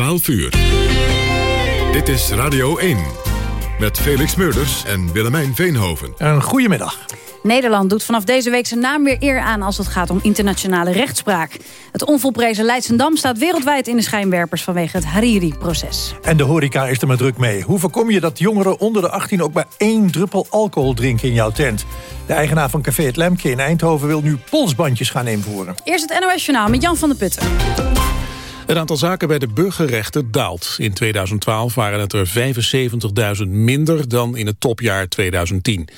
12 uur. Dit is Radio 1. Met Felix Meurders en Willemijn Veenhoven. Een goedemiddag. Nederland doet vanaf deze week zijn naam weer eer aan als het gaat om internationale rechtspraak. Het onvolprezen Leidsendam staat wereldwijd in de schijnwerpers vanwege het Hariri-proces. En de horeca is er maar druk mee. Hoe voorkom je dat jongeren onder de 18 ook maar één druppel alcohol drinken in jouw tent? De eigenaar van Café Het Lemke in Eindhoven wil nu polsbandjes gaan invoeren. Eerst het NOS Journaal met Jan van der Putten. Het aantal zaken bij de burgerrechter daalt. In 2012 waren het er 75.000 minder dan in het topjaar 2010.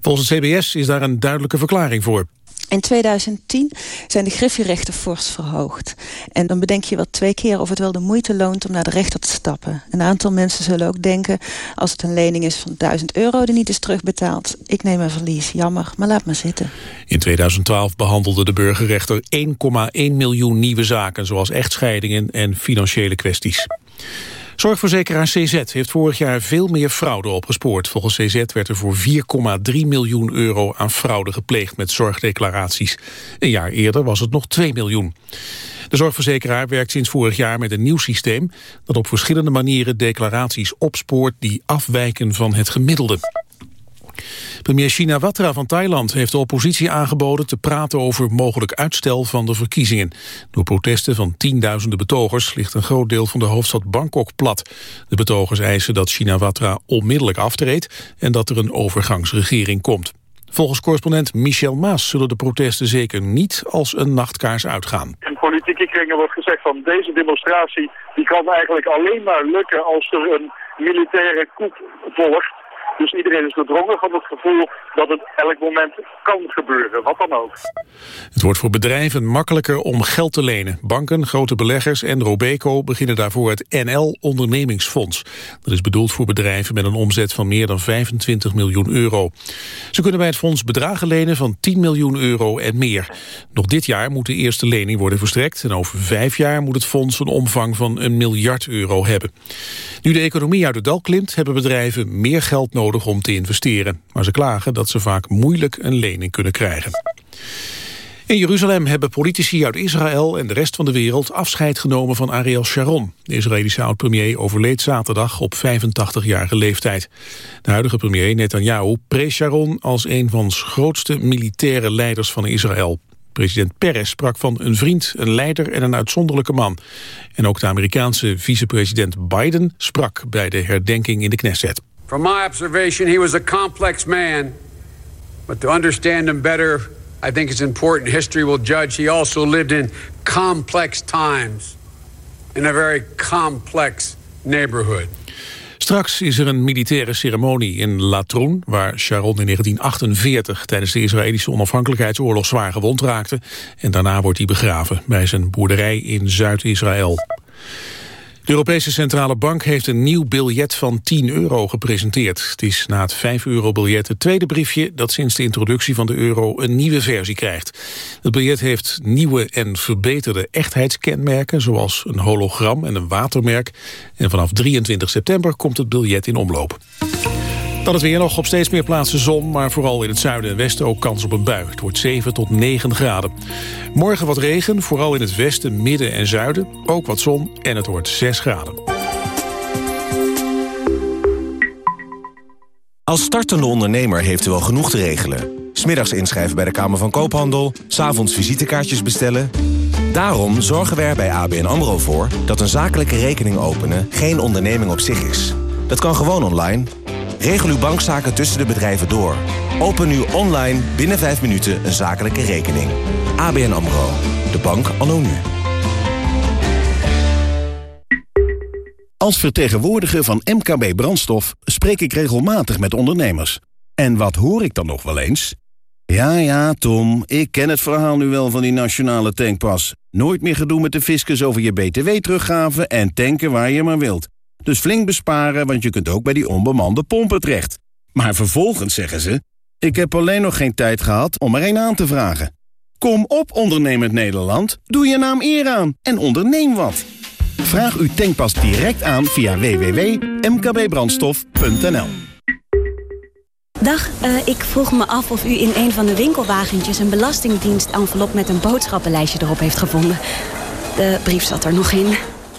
Volgens het CBS is daar een duidelijke verklaring voor. In 2010 zijn de griffierechten fors verhoogd. En dan bedenk je wel twee keer of het wel de moeite loont om naar de rechter te stappen. Een aantal mensen zullen ook denken... als het een lening is van 1000 euro die niet is terugbetaald... ik neem een verlies, jammer, maar laat maar zitten. In 2012 behandelde de burgerrechter 1,1 miljoen nieuwe zaken... zoals echtscheidingen en financiële kwesties. Zorgverzekeraar CZ heeft vorig jaar veel meer fraude opgespoord. Volgens CZ werd er voor 4,3 miljoen euro aan fraude gepleegd met zorgdeclaraties. Een jaar eerder was het nog 2 miljoen. De zorgverzekeraar werkt sinds vorig jaar met een nieuw systeem... dat op verschillende manieren declaraties opspoort die afwijken van het gemiddelde. Premier Shinawatra van Thailand heeft de oppositie aangeboden te praten over mogelijk uitstel van de verkiezingen. Door protesten van tienduizenden betogers ligt een groot deel van de hoofdstad Bangkok plat. De betogers eisen dat Shinawatra onmiddellijk aftreedt en dat er een overgangsregering komt. Volgens correspondent Michel Maas zullen de protesten zeker niet als een nachtkaars uitgaan. In politieke kringen wordt gezegd van deze demonstratie die kan eigenlijk alleen maar lukken als er een militaire coup volgt. Dus iedereen is doordrongen van het gevoel dat het elk moment kan gebeuren, wat dan ook. Het wordt voor bedrijven makkelijker om geld te lenen. Banken, grote beleggers en Robeco beginnen daarvoor het NL Ondernemingsfonds. Dat is bedoeld voor bedrijven met een omzet van meer dan 25 miljoen euro. Ze kunnen bij het fonds bedragen lenen van 10 miljoen euro en meer. Nog dit jaar moet de eerste lening worden verstrekt... en over vijf jaar moet het fonds een omvang van een miljard euro hebben. Nu de economie uit de dal klimt, hebben bedrijven meer geld nodig om te investeren. Maar ze klagen dat ze vaak moeilijk een lening kunnen krijgen. In Jeruzalem hebben politici uit Israël en de rest van de wereld afscheid genomen van Ariel Sharon. De Israëlische oud-premier overleed zaterdag op 85-jarige leeftijd. De huidige premier Netanyahu prees Sharon als een van de grootste militaire leiders van Israël. President Peres sprak van een vriend, een leider en een uitzonderlijke man. En ook de Amerikaanse vicepresident Biden sprak bij de herdenking in de Knesset. From my observation, he was a complex man. But to understand him better, I think it's important history will judge. He also lived in complex times in a very complex neighborhood. Straks is er een militaire ceremonie in Latroen... waar Sharon in 1948 tijdens de Israëlische onafhankelijkheidsoorlog zwaar gewond raakte. En daarna wordt hij begraven bij zijn boerderij in Zuid-Israël. De Europese Centrale Bank heeft een nieuw biljet van 10 euro gepresenteerd. Het is na het 5-euro-biljet het tweede briefje dat sinds de introductie van de euro een nieuwe versie krijgt. Het biljet heeft nieuwe en verbeterde echtheidskenmerken, zoals een hologram en een watermerk. En vanaf 23 september komt het biljet in omloop. Dan het weer nog op steeds meer plaatsen zon, maar vooral in het zuiden en westen ook kans op een bui. Het wordt 7 tot 9 graden. Morgen wat regen, vooral in het westen, midden en zuiden. Ook wat zon en het wordt 6 graden. Als startende ondernemer heeft u wel genoeg te regelen. Smiddags inschrijven bij de Kamer van Koophandel, s'avonds visitekaartjes bestellen. Daarom zorgen we er bij ABN AMRO voor dat een zakelijke rekening openen geen onderneming op zich is. Dat kan gewoon online. Regel uw bankzaken tussen de bedrijven door. Open nu online binnen 5 minuten een zakelijke rekening. ABN AMRO. De bank anno nu. Als vertegenwoordiger van MKB Brandstof spreek ik regelmatig met ondernemers. En wat hoor ik dan nog wel eens? Ja, ja, Tom, ik ken het verhaal nu wel van die nationale tankpas. Nooit meer gedoe met de fiscus over je btw-teruggave en tanken waar je maar wilt. Dus flink besparen, want je kunt ook bij die onbemande pompen terecht. Maar vervolgens zeggen ze... ik heb alleen nog geen tijd gehad om er een aan te vragen. Kom op, ondernemend Nederland. Doe je naam eer aan en onderneem wat. Vraag uw tankpas direct aan via www.mkbbrandstof.nl Dag, uh, ik vroeg me af of u in een van de winkelwagentjes... een belastingdienst-envelop met een boodschappenlijstje erop heeft gevonden. De brief zat er nog in.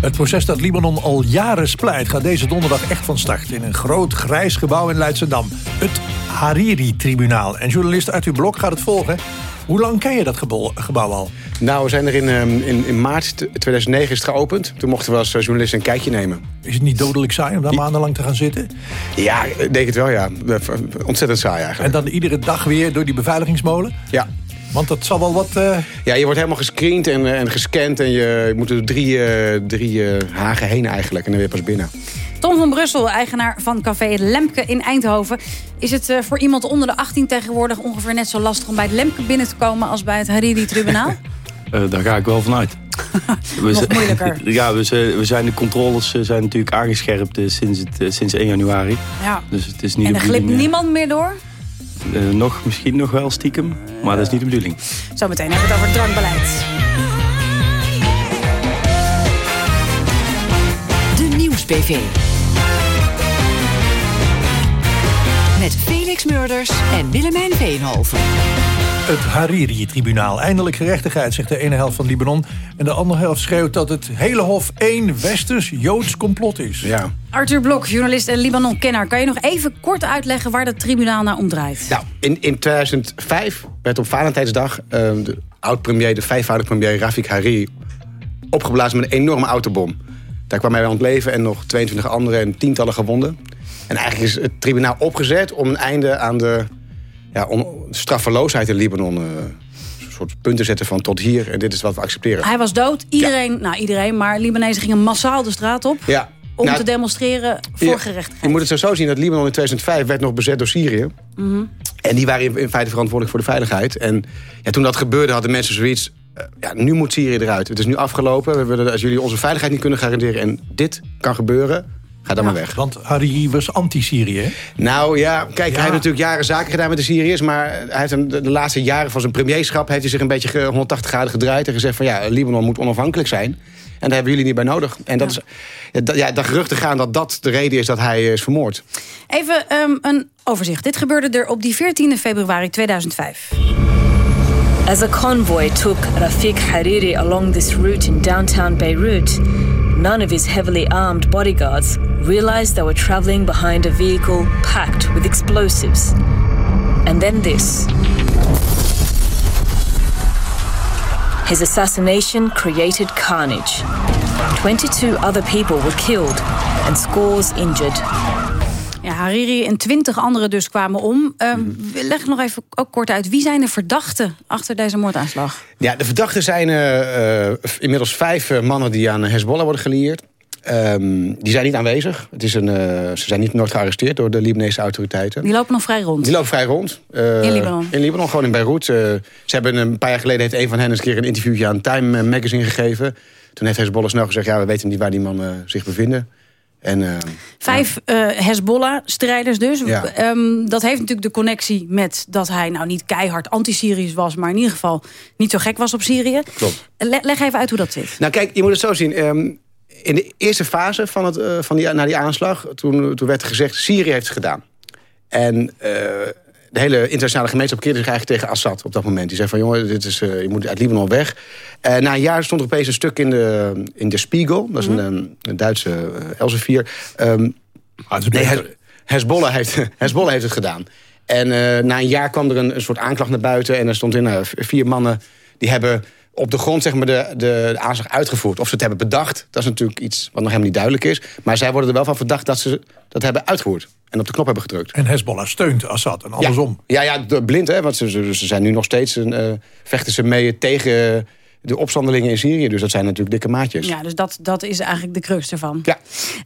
Het proces dat Libanon al jaren splijt... gaat deze donderdag echt van start in een groot grijs gebouw in Leidschendam. Het Hariri-tribunaal. En journalist Arthur Blok gaat het volgen. Hoe lang ken je dat gebouw, gebouw al? Nou, we zijn er in, in, in maart 2009 is het geopend. Toen mochten we als eh, journalist een kijkje nemen. Is het niet dodelijk saai om daar maandenlang te gaan zitten? Ja, ik denk het wel, ja. Ontzettend saai eigenlijk. En dan iedere dag weer door die beveiligingsmolen? Ja. Want dat zal wel wat... Uh... Ja, je wordt helemaal gescreend en, uh, en gescand. En je moet er drie, uh, drie hagen heen eigenlijk. En dan weer pas binnen. Tom van Brussel, eigenaar van Café Het Lemke in Eindhoven. Is het voor iemand onder de 18 tegenwoordig ongeveer net zo lastig... om bij het Lemke binnen te komen als bij het Hariri-tribunaal? daar ga ik wel vanuit. we Nog moeilijker. Ja, we zijn, we zijn de controles zijn natuurlijk aangescherpt sinds, het, sinds 1 januari. Ja. Dus het is niet en er glipt niemand meer door? Uh, nog, misschien nog wel stiekem, maar dat is niet de bedoeling. Zometeen hebben we het over drankbeleid. De Nieuws-PV. Met Felix Murders en Willemijn Veenhoven. Het Hariri-tribunaal. Eindelijk gerechtigheid, zegt de ene helft van Libanon. En de andere helft schreeuwt dat het hele hof één westers-Joods complot is. Ja. Arthur Blok, journalist en Libanon-kenner. Kan je nog even kort uitleggen waar het tribunaal naar omdraait? Nou, in, in 2005 werd op Valentijnsdag... Uh, de oud-premier, de vijfvoudig premier Rafik Hariri... opgeblazen met een enorme autobom. Daar kwam hij aan het leven en nog 22 anderen en tientallen gewonden. En eigenlijk is het tribunaal opgezet om een einde aan de ja, straffeloosheid in Libanon... Uh, soort punten zetten van tot hier en dit is wat we accepteren. Hij was dood. Iedereen, nou iedereen, maar Libanezen gingen massaal de straat op. Ja. Om Nou, te demonstreren voor Ja, gerechtigheid. Je moet het zo- zien dat Libanon in 2005 werd nog bezet door Syrië. Mhm. En die waren in, in feite verantwoordelijk voor de veiligheid. En ja, toen dat gebeurde hadden mensen zoiets... eh, ja, nu moet Syrië eruit. Het is nu afgelopen. We willen, als jullie onze veiligheid niet kunnen garanderen... en dit kan gebeuren, ga dan maar weg. Want Hariri was anti-Syrië, hè? Nou ja, kijk, hij heeft natuurlijk jaren zaken gedaan met de Syriërs... maar hij heeft hem de, de laatste jaren van zijn premierschap... heeft hij zich een beetje ge- 180 graden gedraaid... en gezegd van ja, Libanon moet onafhankelijk zijn. En daar hebben jullie niet bij nodig. En dat is, ja, dat- ja, de geruchten gaan dat dat de reden is dat hij is vermoord. Even ehm, een overzicht. Dit gebeurde er op die 14 februari 2005. As a convoy took Rafik Hariri along this route in downtown Beirut, none of his heavily armed bodyguards realized they were traveling behind a vehicle packed with explosives. And then this. His assassination created carnage. 22 other people were killed and scores injured. Ja, Hariri en 20 anderen dus kwamen om. Ehm, Leg nog even ook kort uit. Wie zijn de verdachten achter deze moordaanslag? Ja, de verdachten zijn eh, eh, inmiddels vijf eh, mannen die aan Hezbollah worden gelieerd. Ehm, die zijn niet aanwezig. Het is een, ze zijn niet nooit gearresteerd door de Libanese autoriteiten. Die lopen nog vrij rond. Die lopen vrij rond. In Libanon? In Libanon, gewoon in Beirut. Ze hebben een paar jaar geleden heeft een van hen eens een keer een interviewje aan Time Magazine gegeven. Toen heeft Hezbollah snel gezegd, ja, we weten niet waar die mannen zich bevinden. En, eh, Vijf eh, Hezbollah-strijders dus. Ja. Ehm, dat heeft natuurlijk de connectie met dat hij nou niet keihard anti-Syrisch was... maar in ieder geval niet zo gek was op Syrië. Klopt. Le- leg even uit hoe dat zit. Nou kijk, je moet het zo zien. Ehm, in de eerste fase van het, eh, van die, na die aanslag... Toen, toen werd er gezegd, Syrië heeft het gedaan. En eh, de hele internationale gemeenschap keerde zich eigenlijk tegen Assad op dat moment. Die zei van, jongen, dit is, uh, je moet uit Libanon weg. Uh, na een jaar stond er opeens een stuk in de, in de Spiegel. Dat is een, um, een Duitse uh, Elsevier. Um, nee, Hezbollah heeft, Hezbollah heeft het gedaan. En na een jaar kwam er een, een soort aanklacht naar buiten... en er stond in vier mannen die hebben op de grond zeg maar, de, de, aanslag uitgevoerd. Of ze het hebben bedacht, dat is natuurlijk iets wat nog helemaal niet duidelijk is. Maar zij worden er wel van verdacht dat ze dat hebben uitgevoerd. En op de knop hebben gedrukt. En Hezbollah steunt Assad en andersom. Ja, ja, ja blind, hè, want ze, ze, zijn nu nog steeds... Uh, vechten ze mee tegen de opstandelingen in Syrië. Dus dat zijn natuurlijk dikke maatjes. Ja, dus dat, dat is eigenlijk de crux ervan. Ja.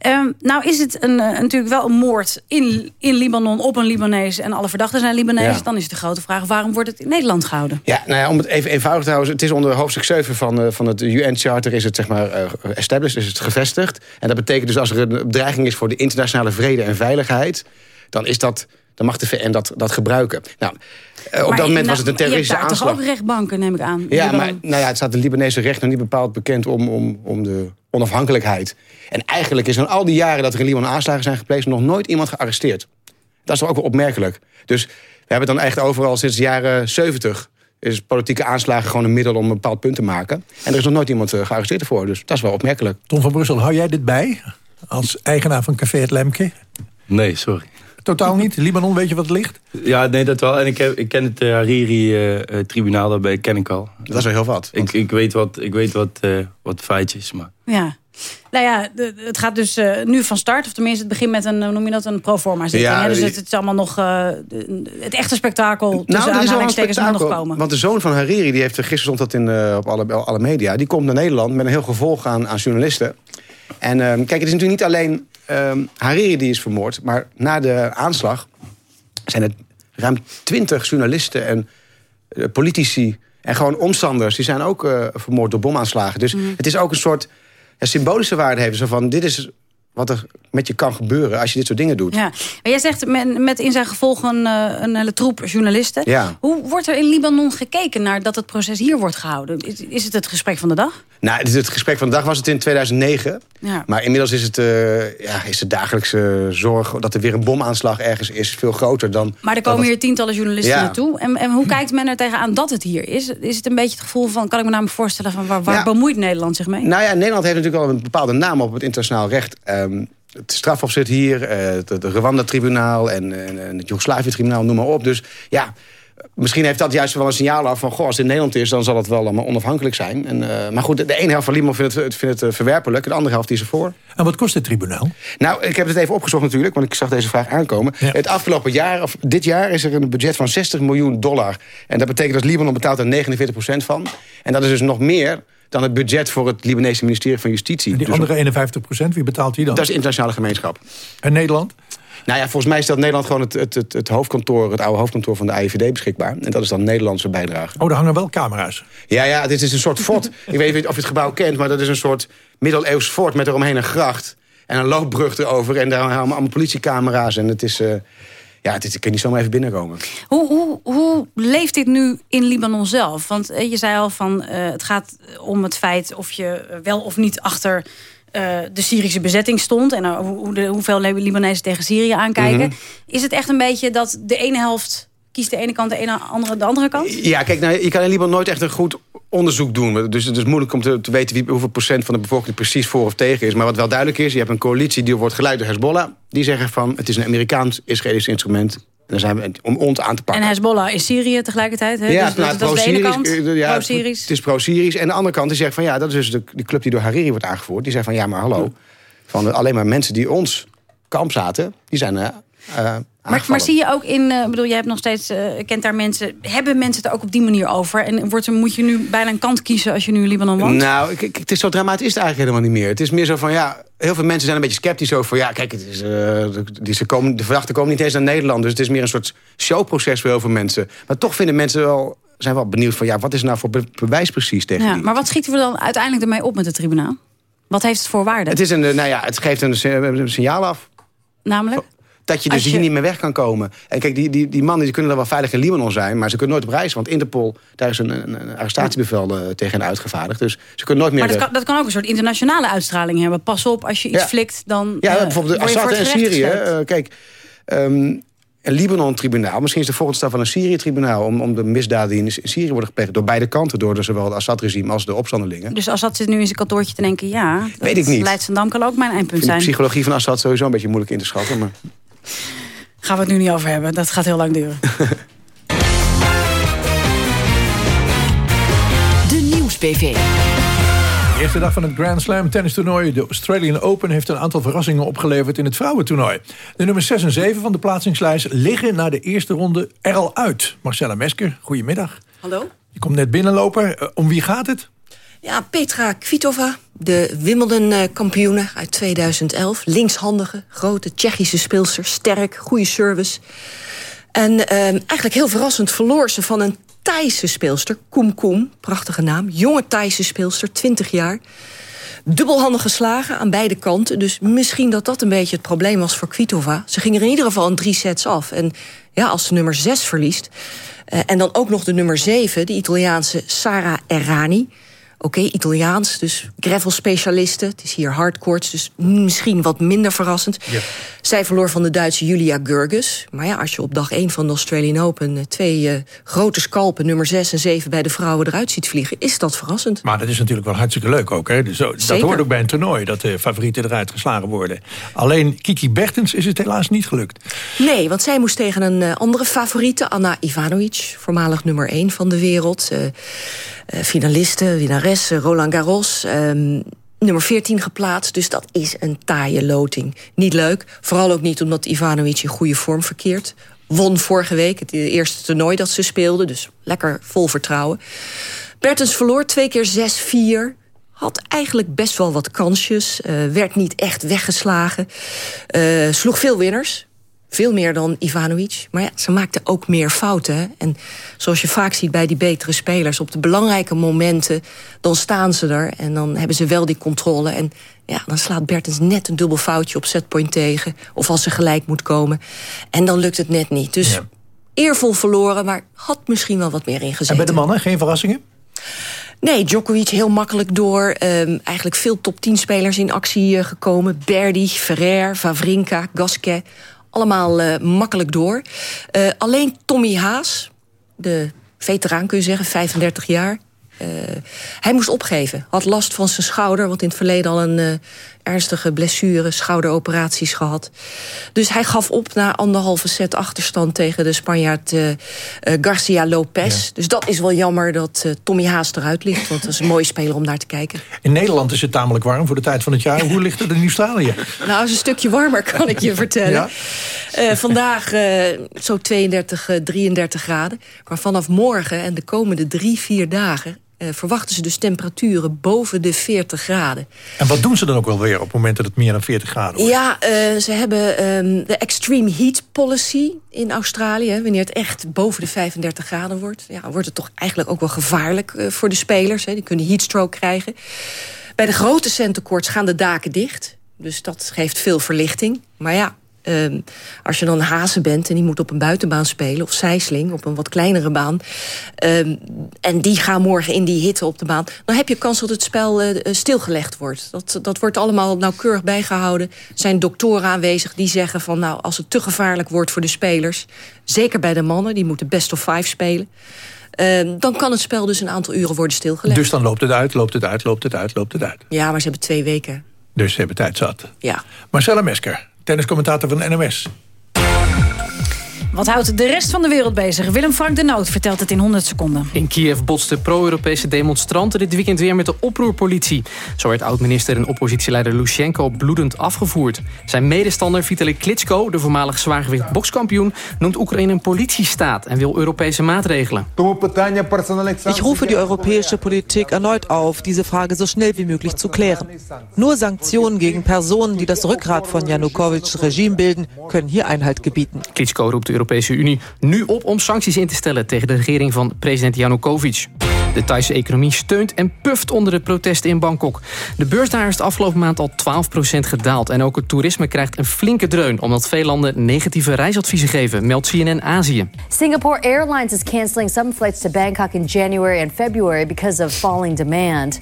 Um, nou is het een, natuurlijk wel een moord in, in Libanon op een Libanees... en alle verdachten zijn Libanees. Dan is de grote vraag, waarom wordt het in Nederland gehouden? Ja, nou ja, om het even eenvoudig te houden. Het is onder hoofdstuk 7 van, uh, van het UN-charter... is het zeg maar uh, established, is het gevestigd. En dat betekent dus als er een bedreiging is... voor de internationale vrede en veiligheid... dan is dat dan mag de VN dat, dat gebruiken. Nou, uh, op dat moment was het een terroristische aanslag. Je hebt toch ook rechtbanken, neem ik aan? Ja, maar nou ja, het staat de Libanese recht nog niet bepaald bekend om, om, om de onafhankelijkheid. En eigenlijk is in al die jaren dat er in Libanon aanslagen zijn gepleegd... nog nooit iemand gearresteerd. Dat is toch ook wel opmerkelijk. Dus we hebben het dan echt overal sinds de jaren 70 is politieke aanslagen gewoon een middel om een bepaald punt te maken. En er is nog nooit iemand uh, gearresteerd ervoor. Dus dat is wel opmerkelijk. Tom van Brussel, hou jij dit bij? Als eigenaar van Café Het Lemke? Nee, sorry. Totaal niet? Libanon, weet je wat het ligt? Ja, nee, dat wel. En ik, heb, ik ken het uh, Hariri-tribunaal, uh, daarbij ken ik al. Dat is wel heel wat. Ik, ik weet wat, ik weet wat, uh, wat feitjes, maar... Ja. Nou ja, het gaat dus uh, nu van start. Of tenminste, het begint met een, hoe noem je dat, een proforma zitting. Ja, dus het, het, is allemaal nog uh, het echte spektakel tussen nou, aanhalingstekens moet nog komen. Want de zoon van Hariri, die heeft gisteren stond dat in, uh, op alle, alle media... die komt naar Nederland met een heel gevolg aan, aan journalisten. En kijk, het is natuurlijk niet alleen um, Hariri die is vermoord. Maar na de aanslag zijn er ruim twintig journalisten en uh, politici... en gewoon omstanders, die zijn ook uh, vermoord door bomaanslagen. Dus mm. het is ook een soort ja, symbolische waarde heeft. Zo van, dit is wat er met je kan gebeuren als je dit soort dingen doet. Ja. Maar jij zegt met, met in zijn gevolgen een, een hele troep journalisten. Ja. Hoe wordt er in Libanon gekeken naar dat het proces hier wordt gehouden? Is, is het het gesprek van de dag? Nou, het, het gesprek van de dag was het in 2009. Ja. Maar inmiddels is het, uh, ja, is de dagelijkse zorg... dat er weer een bomaanslag ergens is, veel groter dan... Maar er komen hier tientallen journalisten ja. naartoe. En, en hoe kijkt men er tegenaan dat het hier is? Is het een beetje het gevoel van... kan ik me namelijk voorstellen, van waar, waar ja. bemoeit Nederland zich mee? Nou ja, Nederland heeft natuurlijk al een bepaalde naam op het internationaal recht... Um, het strafhof zit hier, het, het Rwanda-tribunaal en, en, het Joegoslavië-tribunaal, noem maar op. Dus ja, misschien heeft dat juist wel een signaal af van... goh, als het in Nederland is, dan zal het wel allemaal onafhankelijk zijn. En, uh, maar goed, de ene helft van Libanon vindt het, vindt het verwerpelijk... de andere helft is ervoor. En wat kost het tribunaal? Nou, ik heb het even opgezocht natuurlijk, want ik zag deze vraag aankomen. Ja. Het afgelopen jaar, of dit jaar, is er een budget van 60 miljoen dollar. En dat betekent dat Libanon betaalt er 49% van. En dat is dus nog meer dan het budget voor het Libanese ministerie van Justitie. En die dus andere 51 procent, wie betaalt die dan? Dat is de internationale gemeenschap. En Nederland? Nou ja, volgens mij stelt Nederland gewoon het, het, het, het, hoofdkantoor, het oude hoofdkantoor van de AIVD beschikbaar. En dat is dan Nederlandse bijdrage. Oh, daar hangen wel camera's. Ja, ja, dit is een soort fort. Ik weet niet of je het gebouw kent, maar dat is een soort middeleeuws fort met eromheen een gracht. En een loopbrug erover. En daar hangen allemaal politiecamera's. En het is... Uh, ja, dit kan niet zomaar even binnenkomen. Hoe, hoe, hoe leeft dit nu in Libanon zelf? Want eh, je zei al van uh, het gaat om het feit of je wel of niet achter uh, de Syrische bezetting stond. En uh, hoe de, hoeveel Libanezen tegen Syrië aankijken. Mm -hmm. Is het echt een beetje dat de ene helft kiest de ene kant, de ene andere de andere kant? Ja, kijk, nou, je kan in Libanon nooit echt een goed onderzoek doen. Dus het is moeilijk om te, te weten wie, hoeveel procent van de bevolking precies voor of tegen is. Maar wat wel duidelijk is, je hebt een coalitie die wordt geleid door Hezbollah. Die zeggen van, het is een Amerikaans-Israëlisch instrument. En dan zijn we om ons aan te pakken. En Hezbollah is Syrië tegelijkertijd. Hè? Ja, dus nou, dat, dat is de ene kant. Ja, pro-Syrisch. Het is pro-Syrisch. En de andere kant die zegt van ja, dat is dus de, de club die door Hariri wordt aangevoerd. Die zegt van ja, maar hallo. Van alleen maar mensen die ons kamp zaten, die zijn uh, maar, maar, zie je ook in, uh, bedoel, je hebt nog steeds, uh, kent daar mensen, hebben mensen het er ook op die manier over? En wordt er, moet je nu bijna een kant kiezen als je nu in Libanon woont? Nou, ik, het is zo dramatisch is het eigenlijk helemaal niet meer. Het is meer zo van, ja, heel veel mensen zijn een beetje sceptisch over ja, kijk, het is, uh, die, ze komen, de verdachten komen niet eens naar Nederland. Dus het is meer een soort showproces voor heel veel mensen. Maar toch vinden mensen wel, zijn wel benieuwd van, ja, wat is nou voor be bewijs precies tegen ja, die? Maar wat schieten we dan uiteindelijk ermee op met het tribunaal? Wat heeft het voor waarde? Het, is een, nou ja, het geeft een, een signaal af. Namelijk? Dat je dus je... hier niet meer weg kan komen. En kijk, die, die, die mannen die kunnen dan wel veilig in Libanon zijn... maar ze kunnen nooit op reis. Want Interpol, daar is een, een, een arrestatiebevel uh, tegen hen uitgevaardigd. Dus ze kunnen nooit meer... Maar dat kan, dat kan ook een soort internationale uitstraling hebben. Pas op, als je iets ja. flikt, dan Ja, uh, bijvoorbeeld Assad en Syrië. Uh, kijk, um, een Libanon-tribunaal. Misschien is de volgende stap van een Syrië-tribunaal... Om, om de misdaden die in Syrië worden gepleegd... door beide kanten, door de, zowel het Assad-regime als de opstandelingen. Dus Assad zit nu in zijn kantoortje te denken... ja, Weet ik niet. Leidschendam kan ook mijn eindpunt vind de zijn. psychologie van Assad sowieso een beetje moeilijk in te schatten. Maar... Gaan we het nu niet over hebben. Dat gaat heel lang duren. De Nieuws-PV. De eerste dag van het Grand Slam tennistoernooi, de Australian Open... heeft een aantal verrassingen opgeleverd in het vrouwentoernooi. De nummers 6 en 7 van de plaatsingslijst liggen na de eerste ronde er al uit. Marcella Mesker, goedemiddag. Hallo? Je komt net binnenlopen. Eh, om wie gaat het? Ja, Petra Kvitova, de Wimbledon-kampioene uit 2011. Linkshandige, grote Tsjechische speelster. Sterk, goede service. En ehm, eigenlijk heel verrassend verloor ze van een Thaise speelster. Koem Koem, prachtige naam. Jonge Thaise speelster, 20 jaar. Dubbelhandig geslagen aan beide kanten. Dus misschien dat dat een beetje het probleem was voor Kvitova. Ze ging er in ieder geval in drie sets af. En ja, als de nummer 6 verliest... eh, en dan ook nog de nummer 7, de Italiaanse Sara Errani... Oké, Italiaans, dus gravel-specialisten. Het is hier hardcourts, dus misschien wat minder verrassend. Zij verloor van de Duitse Julia Gurgus. Maar ja, als je op dag 1 van de Australian Open... eh, twee eh, grote scalpen, nummer 6 en 7 bij de vrouwen eruit ziet vliegen... is dat verrassend. Maar dat is natuurlijk wel hartstikke leuk ook. Hè? Dus dat Zeker. hoort ook bij een toernooi, dat de favorieten eruit geslagen worden. Alleen Kiki Bertens is het helaas niet gelukt. Nee, want zij moest tegen een eh, andere favoriete, Anna Ivanovic, voormalig nummer 1 van de wereld. eh, finaliste, winnares, eh, Roland Garros. ehm, nummer 14 geplaatst, dus dat is een taaie loting. Niet leuk, vooral ook niet omdat Ivanovic in goede vorm verkeert. Won vorige week het eerste toernooi dat ze speelde, dus lekker vol vertrouwen. Bertens verloor twee keer 6-4. Had eigenlijk best wel wat kansjes. eh, werd niet echt weggeslagen. eh, sloeg veel winners. Veel meer dan Ivanovic. Maar ja, ze maakte ook meer fouten. En zoals je vaak ziet bij die betere spelers... op de belangrijke momenten, dan staan ze er... en dan hebben ze wel die controle. En ja, dan slaat Bertens net een dubbel foutje op setpoint tegen... of als ze gelijk moet komen. En dan lukt het net niet. Dus eervol verloren, maar had misschien wel wat meer ingezet. En bij de mannen geen verrassingen? Nee, Djokovic heel makkelijk door. Ehm, eigenlijk veel top 10 spelers in actie eh, gekomen. Berdy, Ferrer, Vavrinka, Gasquet. Allemaal eh, makkelijk door. Eh, alleen Tommy Haas, de veteraan kun je zeggen, 35 jaar... eh, hij moest opgeven. Had last van zijn schouder, want in het verleden al een ernstige blessure, schouderoperaties gehad. Dus hij gaf op na anderhalve set achterstand tegen de Spanjaard eh, eh, Garcia Lopez. Dus dat is wel jammer dat eh, Tommy Haas eruit ligt, want dat is een mooie speler om naar te kijken. In Nederland is het tamelijk warm voor de tijd van het jaar. Hoe ligt het in Australië? Nou, is een stukje warmer, kan ik je vertellen. Ja? Vandaag zo 32, eh, 33 graden. Maar vanaf morgen en de komende drie, vier dagen... eh, verwachten ze dus temperaturen boven de 40 graden. En wat doen ze dan ook wel weer op het moment dat het meer dan 40 graden wordt? Ja, eh, ze hebben ehm, de Extreme Heat Policy in Australië. Wanneer het echt boven de 35 graden wordt... Ja, wordt het toch eigenlijk ook wel gevaarlijk eh, voor de spelers. Hè. Die kunnen heatstroke krijgen. Bij de grote centercourts gaan de daken dicht. Dus dat geeft veel verlichting. Maar ja, ehm, als je dan hazen bent en die moet op een buitenbaan spelen... of zijsling op een wat kleinere baan... ehm, en die gaan morgen in die hitte op de baan... dan heb je kans dat het spel eh, eh, stilgelegd wordt. Dat, dat wordt allemaal nauwkeurig bijgehouden. Er zijn doktoren aanwezig die zeggen van... nou, als het te gevaarlijk wordt voor de spelers... zeker bij de mannen, die moeten best of five spelen... ehm, dan kan het spel dus een aantal uren worden stilgelegd. Dus dan loopt het uit, loopt het uit, loopt het uit, loopt het uit. Ja, maar ze hebben twee weken. Dus ze hebben tijd zat. Ja. Marcella Mesker, tenniscommentator van NMS. Wat houdt de rest van de wereld bezig? Willem Frank de Noot vertelt het in 100 seconden. In Kiev botsten pro-Europese demonstranten dit weekend weer met de oproerpolitie. Zo werd oud-minister en oppositieleider Lushenko bloedend afgevoerd. Zijn medestander Vitaly Klitschko, de voormalig zwaargewicht bokskampioen... noemt Oekraïne een politiestaat en wil Europese maatregelen. Ich rufe die europäische Politik erneut auf, diese Frage so schnell wie möglich zu klären. Nur Sanktionen gegen Personen, die das Rückgrat von Janukowitschs Regime bilden, können hier Einhalt gebieten. Klitschko roept de Europese Unie nu op om sancties in te stellen... tegen de regering van president Janukovic. De Thaise economie steunt en puft onder de protesten in Bangkok. De beurs daar is de afgelopen maand al 12% gedaald. En ook het toerisme krijgt een flinke dreun... omdat veel landen negatieve reisadviezen geven, meldt CNN Azië. Singapore Airlines is canceling some flights to Bangkok in January and February because of falling demand.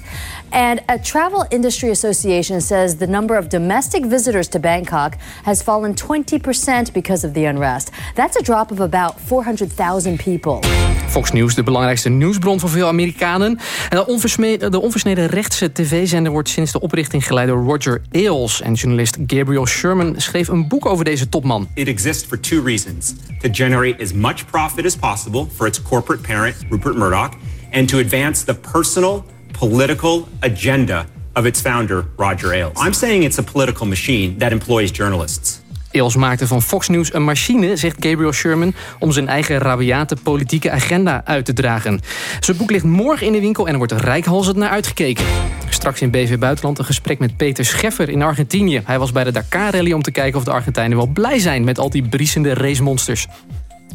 And a travel industry association says the number of domestic visitors to Bangkok has fallen 20% because of the unrest. That's a drop of about 400,000 people. Fox News, de belangrijkste nieuwsbron voor veel Amerikanen. En de, onversneden, de onversneden rechtse tv-zender wordt sinds de oprichting geleid door Roger Ailes. En journalist Gabriel Sherman schreef een boek over deze topman. It exists for two reasons. To generate as much profit as possible for its corporate parent, Rupert Murdoch, and to advance the personal, political agenda of its founder, Roger Ailes. I'm saying it's a political machine that employs journalists. Ailes maakte van Fox News een machine, zegt Gabriel Sherman... om zijn eigen rabiate politieke agenda uit te dragen. Zijn boek ligt morgen in de winkel en er wordt rijkhalsend naar uitgekeken. Straks in BV Buitenland een gesprek met Peter Scheffer in Argentinië. Hij was bij de Dakar-rally om te kijken of de Argentijnen wel blij zijn... met al die briesende racemonsters.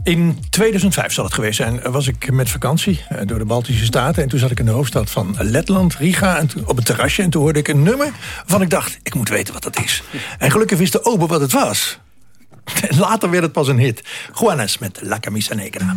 In 2005 zal het geweest zijn, was ik met vakantie eh, door de Baltische Staten. En toen zat ik in de hoofdstad van Letland, Riga, en op het terrasje. En toen hoorde ik een nummer waarvan ik dacht, ik moet weten wat dat is. En gelukkig wist de ober wat het was. Later werd het pas een hit. Juanes met La Camisa Negra.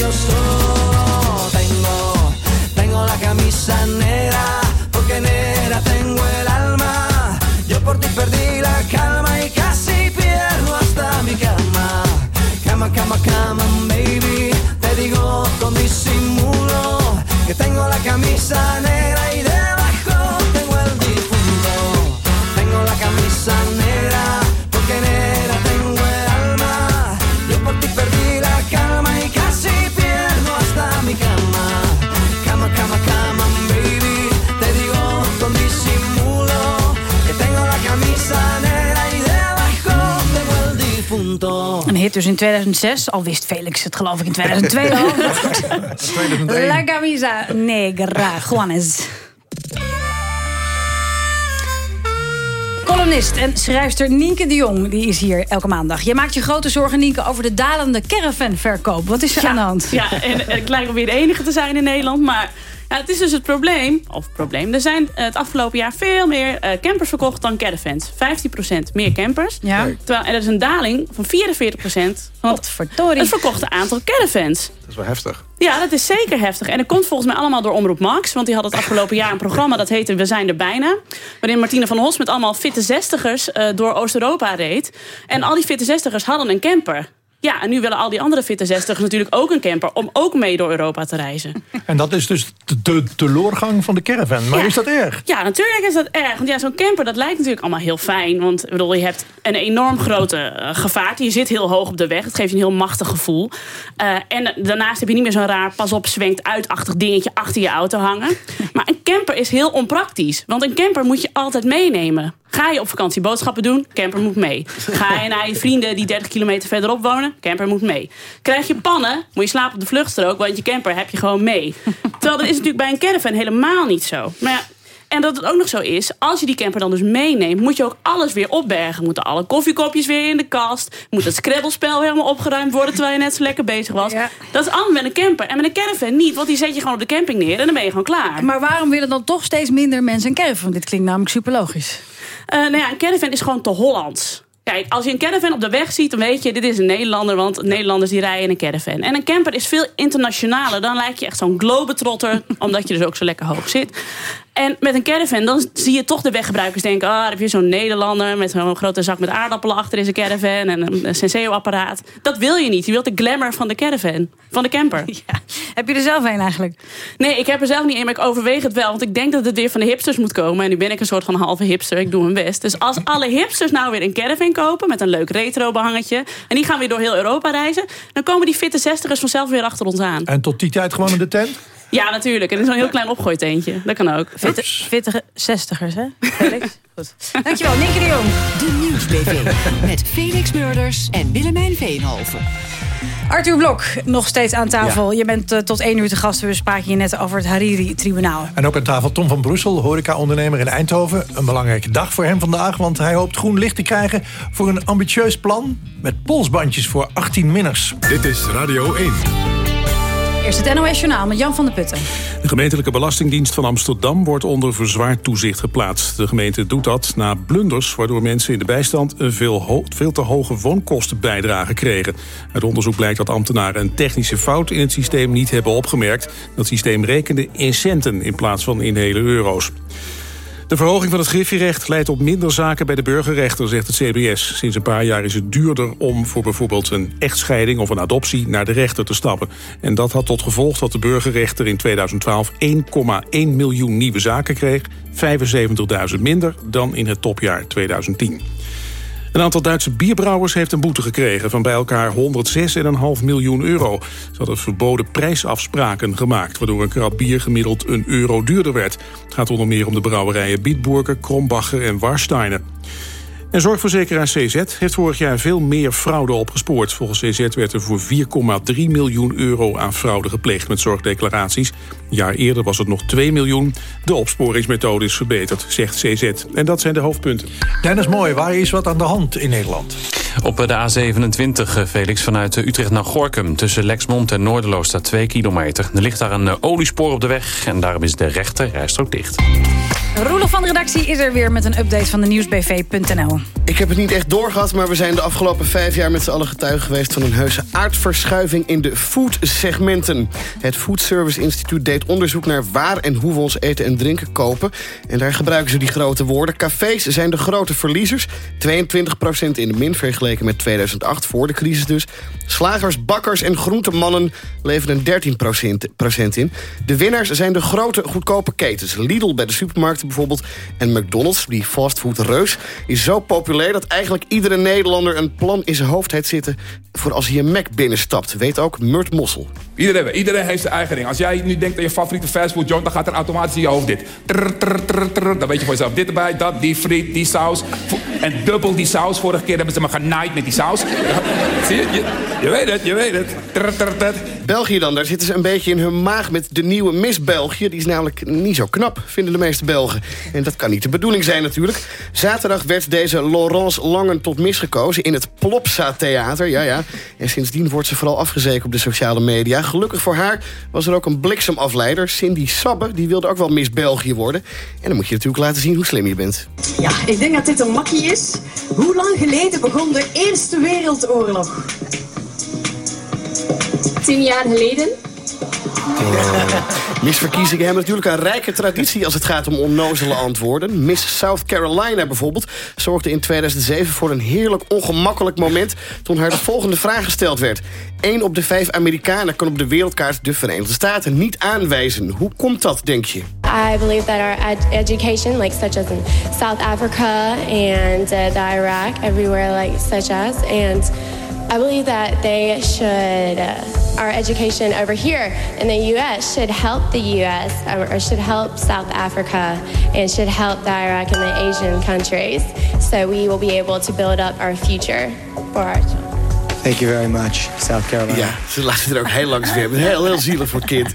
yo solo tengo, tengo la camisa negra. Een hit dus in 2006. Al wist Felix het geloof ik in 2002 al. La camisa negra. Juanes. Columnist en schrijfster Nienke de Jong die is hier elke maandag. Je maakt je grote zorgen, Nienke, over de dalende caravanverkoop. Wat is er Ja, aan de hand? Ja, en, en ik lijk alweer de enige te zijn in Nederland. Maar ja, het is dus het probleem. Of probleem. Er zijn eh, het afgelopen jaar veel meer eh, campers verkocht dan caravans. 15% meer campers. Ja. Terwijl er is een daling van 44% van het, het verkochte aantal caravans. Dat is wel heftig. Ja, dat is zeker heftig. En dat komt volgens mij allemaal door Omroep Max. Want die had het afgelopen jaar een programma dat heette We zijn er bijna. Waarin Martine van Hos met allemaal fitte zestigers eh, door Oost-Europa reed. En al die fitte zestigers hadden een camper. Ja, en nu willen al die andere fitte zestigers natuurlijk ook een camper... om ook mee door Europa te reizen. En dat is dus de, de teleurgang van de caravan. Maar Ja. is dat erg? Ja, natuurlijk is dat erg. Want ja, zo'n camper, dat lijkt natuurlijk allemaal heel fijn. Want ik bedoel, je hebt een enorm grote gevaarte. Je zit heel hoog op de weg. Het geeft je een heel machtig gevoel. Eh, en daarnaast heb je niet meer zo'n raar pas op, zwenkt uitachtig dingetje achter je auto hangen. Maar een camper is heel onpraktisch. Want een camper moet je altijd meenemen. Ga je op vakantie boodschappen doen? Camper moet mee. Ga je naar je vrienden die 30 kilometer verderop wonen? Camper moet mee. Krijg je pannen? Moet je slapen op de vluchtstrook, want je camper heb je gewoon mee. Terwijl dat is natuurlijk bij een caravan helemaal niet zo. Maar ja, en dat het ook nog zo is, als je die camper dan dus meeneemt... moet je ook alles weer opbergen. Moeten alle koffiekopjes weer in de kast. Moet het scrabbelspel helemaal opgeruimd worden... terwijl je net zo lekker bezig was. Dat is allemaal met een camper. En met een caravan niet, want die zet je gewoon op de camping neer... en dan ben je gewoon klaar. Maar waarom willen dan toch steeds minder mensen een caravan? Dit klinkt namelijk super logisch. Eh, nou ja, een caravan is gewoon te Hollands. Kijk, als je een caravan op de weg ziet, dan weet je, dit is een Nederlander, want Nederlanders die rijden in een caravan. En een camper is veel internationaler. Dan lijkt je echt zo'n globetrotter, omdat je dus ook zo lekker hoog zit. En met een caravan, dan zie je toch de weggebruikers denken... ah, heb je zo'n Nederlander met zo'n grote zak met aardappelen achter in zijn caravan... en een, Senseo-apparaat. Dat wil je niet. Je wilt de glamour van de caravan, van de camper. Heb je er zelf een eigenlijk? Nee, ik heb er zelf niet een, maar ik overweeg het wel. Want ik denk dat het weer van de hipsters moet komen. En nu ben ik een soort van halve hipster. Ik doe mijn best. Dus als alle hipsters nou weer een caravan kopen... met een leuk retro behangetje... en die gaan weer door heel Europa reizen... dan komen die fitte zestigers vanzelf weer achter ons aan. En tot die tijd gewoon in de tent? Ja, natuurlijk. En er is zo'n heel klein opgooiteentje. Dat kan ook. Fitte, fitte zestigers, hè? Felix? Goed. Dankjewel, Nienke de Jong. De Nieuwsbv. Met Felix Murders en Willemijn Veenhoven. Arthur Blok, nog steeds aan tafel. Je bent eh, tot één uur te gast. We spraken je net over het Hariri-tribunaal. En ook aan tafel Tom van Brussel, horeca-ondernemer in Eindhoven. Een belangrijke dag voor hem vandaag, want hij hoopt groen licht te krijgen... voor een ambitieus plan met polsbandjes voor 18 minners. Dit is Radio 1. Eerst het NOS Journaal met Jan van der Putten. De gemeentelijke belastingdienst van Amsterdam wordt onder verzwaard toezicht geplaatst. De gemeente doet dat na blunders waardoor mensen in de bijstand een veel, veel te hoge woonkostenbijdrage kregen. Uit onderzoek blijkt dat ambtenaren een technische fout in het systeem niet hebben opgemerkt. Dat systeem rekende in centen in plaats van in hele euro's. De verhoging van het griffierecht leidt op minder zaken bij de burgerrechter, zegt het CBS. Sinds een paar jaar is het duurder om voor bijvoorbeeld een echtscheiding of een adoptie naar de rechter te stappen. En dat had tot gevolg dat de burgerrechter in 2012 1,1 miljoen nieuwe zaken kreeg, 75.000 minder dan in het topjaar 2010. Een aantal Duitse bierbrouwers heeft een boete gekregen... van bij elkaar 106,5 miljoen euro. Ze hadden verboden prijsafspraken gemaakt... waardoor een krat bier gemiddeld een euro duurder werd. Het gaat onder meer om de brouwerijen Bietburger, Krombacher en Warsteiner. En zorgverzekeraar CZ heeft vorig jaar veel meer fraude opgespoord. Volgens CZ werd er voor 4,3 miljoen euro aan fraude gepleegd met zorgdeclaraties. Een jaar eerder was het nog 2 miljoen. De opsporingsmethode is verbeterd, zegt CZ. En dat zijn de hoofdpunten. Dennis Mooi, waar is wat aan de hand in Nederland? Op de A27, eh, Felix, vanuit eh, Utrecht naar Gorkum. Tussen Lexmond en Noorderloos staat 2 kilometer. Er ligt daar een eh, oliespoor op de weg en daarom is de rechter rijstrook dicht. Roelof van de redactie is er weer met een update van de nieuwsbv.nl. Ik heb het niet echt doorgehad, maar we zijn de afgelopen vijf jaar met z'n allen getuige geweest van een heuse aardverschuiving in de foodsegmenten. Het Food Service Instituut deed onderzoek naar waar en hoe we ons eten en drinken kopen. En daar gebruiken ze die grote woorden. Cafés zijn de grote verliezers. 22% in de min vergeleken met 2008, voor de crisis dus. Slagers, bakkers en groentemannen leveren 13% in. De winnaars zijn de grote goedkope ketens. Lidl bij de supermarkten bijvoorbeeld. En McDonald's, die fastfood reus, is zo populair... dat eigenlijk iedere Nederlander een plan in zijn hoofd heeft zitten... voor als hij een Mac binnenstapt. Weet ook Murt Mossel. Iedereen, heeft zijn eigen ding. Als jij nu denkt aan je favoriete fastfood joint... dan gaat er automatisch in je hoofd dit. Trrr. Dan weet je voor jezelf dit erbij, dat, die friet, die saus. En dubbel die saus. Vorige keer hebben ze me genaaid met die saus. Zie je? je? Weet het, je weet het. België dan, daar zitten ze een beetje in hun maag met de nieuwe Miss België. Die is namelijk niet zo knap, vinden de meeste Belgen. En dat kan niet de bedoeling zijn natuurlijk. Zaterdag werd deze Laurence Langen tot Miss gekozen in het Plopsa Theater. Ja, ja. En sindsdien wordt ze vooral afgezeken op de sociale media. Gelukkig voor haar was er ook een bliksemafleider. Cindy Sabbe, die wilde ook wel Miss België worden. En dan moet je natuurlijk laten zien hoe slim je bent. Ja, ik denk dat dit een makkie is. Hoe lang geleden begon de Eerste Wereldoorlog? Tien jaar geleden. Misverkiezingen hebben natuurlijk een rijke traditie als het gaat om onnozele antwoorden. Miss South Carolina bijvoorbeeld zorgde in 2007 voor een heerlijk ongemakkelijk moment... toen haar de volgende vraag gesteld werd. Eén op de vijf Amerikanen kan op de wereldkaart de Verenigde Staten niet aanwijzen. Hoe komt dat, denk je? I believe that our ed- education, like such as in South Africa and uh, Iraq, everywhere like such as, and I believe that they should, uh, our education over here in the U.S. should help the U.S. or, or should help South Africa and should help the Iraq and the Asian countries, so we will be able to build up our future for our children. Thank you very much, South Carolina. Ja, ze laten er ook heel lang zwemmen. Heel, heel zielig voor het kind.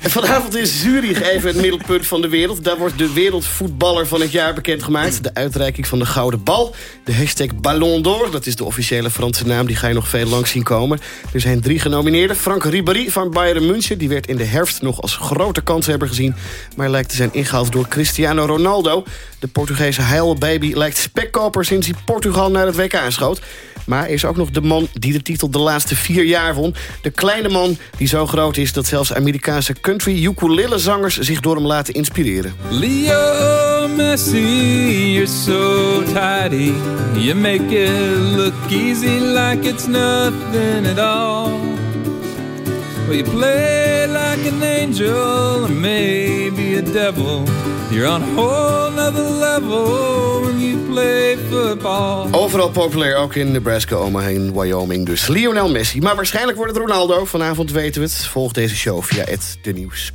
Vanavond is Zurich even het middelpunt van de wereld. Daar wordt de wereldvoetballer van het jaar bekendgemaakt. De uitreiking van de Gouden Bal. De hashtag Ballon d'Or, dat is de officiële Franse naam. Die ga je nog veel lang zien komen. Er zijn drie genomineerden. Frank Ribéry van Bayern München. Die werd in de herfst nog als grote kanshebber gezien. Maar lijkt te zijn ingehaald door Cristiano Ronaldo. De Portugese heilbaby lijkt spekkoper sinds hij Portugal naar het WK schoot. Maar er is ook nog de man die de titel de laatste vier jaar won. De kleine man die zo groot is dat zelfs Amerikaanse country ukulele-zangers zich door hem laten inspireren. Leo Messi, you're so tidy. You make it look easy like it's nothing at all. Well, you play like an angel maybe a devil. You're on a whole nother level when you play football. Overal populair, ook in Nebraska, Omaha en Wyoming. Dus Lionel Messi. Maar waarschijnlijk wordt het Ronaldo. Vanavond weten we het. Volg deze show via het De Nieuws.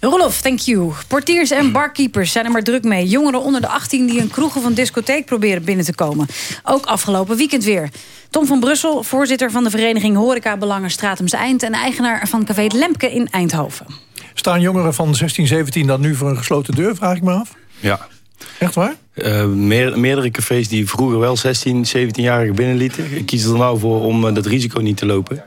Rolof, thank you. Portiers en barkeepers zijn er maar druk mee. Jongeren onder de 18 die een kroeg of een discotheek proberen binnen te komen. Ook afgelopen weekend weer. Tom van Brussel, voorzitter van de vereniging Horeca Belangen Stratums Eind... en eigenaar van Café het Lemke in Eindhoven. Staan jongeren van 16, 17 dan nu voor een gesloten deur, vraag ik me af? Ja. Echt waar? Eh, meer, meerdere cafés die vroeger wel 16, 17-jarigen binnenlieten... kiezen er nou voor om eh, dat risico niet te lopen.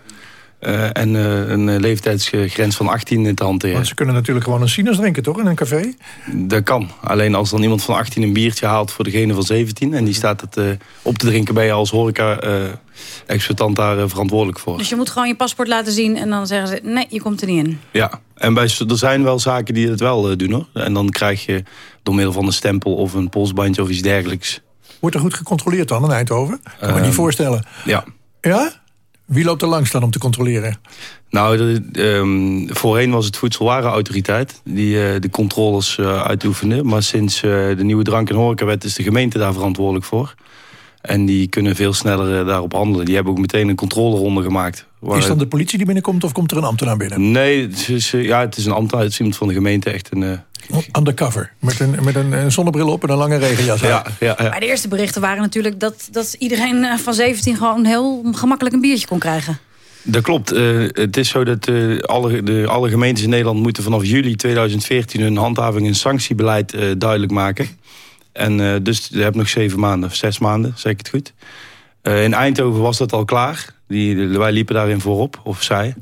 Eh, en eh, een eh, leeftijdsgrens van 18 te hanteren. Want ze kunnen natuurlijk gewoon een sinus drinken, toch? In een café? Dat kan. Alleen als dan iemand van 18 een biertje haalt voor degene van 17... en die staat het eh, op te drinken, ben je als horeca-exploitant daar eh, verantwoordelijk voor. Dus je moet gewoon je paspoort laten zien en dan zeggen ze... nee, je komt er niet in. Ja, en bij, er zijn wel zaken die het wel doen hoor. En dan krijg je door middel van een stempel of een polsbandje of iets dergelijks. Wordt er goed gecontroleerd dan in Eindhoven? Kan me Ehm, niet voorstellen. Ja. Ja? Wie loopt er langs dan om te controleren? Nou, ehm, voorheen was het Voedselwarenautoriteit die eh, de controles eh, uitoefende. Maar sinds eh, de nieuwe drank- en horecawet is de gemeente daar verantwoordelijk voor. En die kunnen veel sneller daarop handelen. Die hebben ook meteen een controleronde gemaakt. Waar- Is dan de politie die binnenkomt of komt er een ambtenaar binnen? Nee, het is, eh, ja, het is een ambtenaar, het is iemand van de gemeente. Echt een, eh, Undercover. Met een, met een, een zonnebril op en een lange regenjas ja, ja, ja. Maar de eerste berichten waren natuurlijk dat, dat iedereen eh, van 17 gewoon heel gemakkelijk een biertje kon krijgen. Dat klopt. Eh, het is zo dat eh, alle, de, alle gemeentes in Nederland moeten vanaf juli 2014 hun handhaving en sanctiebeleid eh, duidelijk maken. En eh, dus je hebt nog zeven maanden, of zes maanden, zeg ik het goed. Eh, in Eindhoven was dat al klaar. Die, wij liepen daarin voorop, of zij.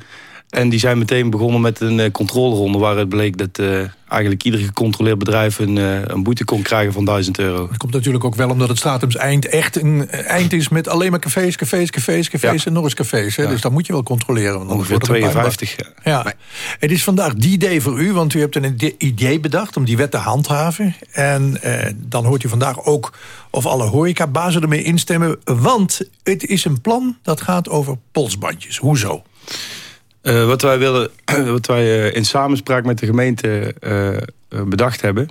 En die zijn meteen begonnen met een eh, controleronde waaruit bleek dat eh, eigenlijk ieder gecontroleerd bedrijf een, eh, een boete kon krijgen van 1000 euro. Dat komt natuurlijk ook wel omdat het Statums Eind echt een eind is met alleen maar cafés, cafés, cafés, cafés en nog eens cafés. Hè? Dus dat moet je wel controleren. Want Ongeveer wordt het een puinbak. 52. Ja. Het is vandaag die day voor u, want u hebt een ide- idee bedacht om die wet te handhaven. En eh, dan hoort u vandaag ook of alle horecabazen ermee instemmen. Want het is een plan dat gaat over polsbandjes. Hoezo? Eh, wat wij willen, wat wij eh, in samenspraak met de gemeente eh, bedacht hebben,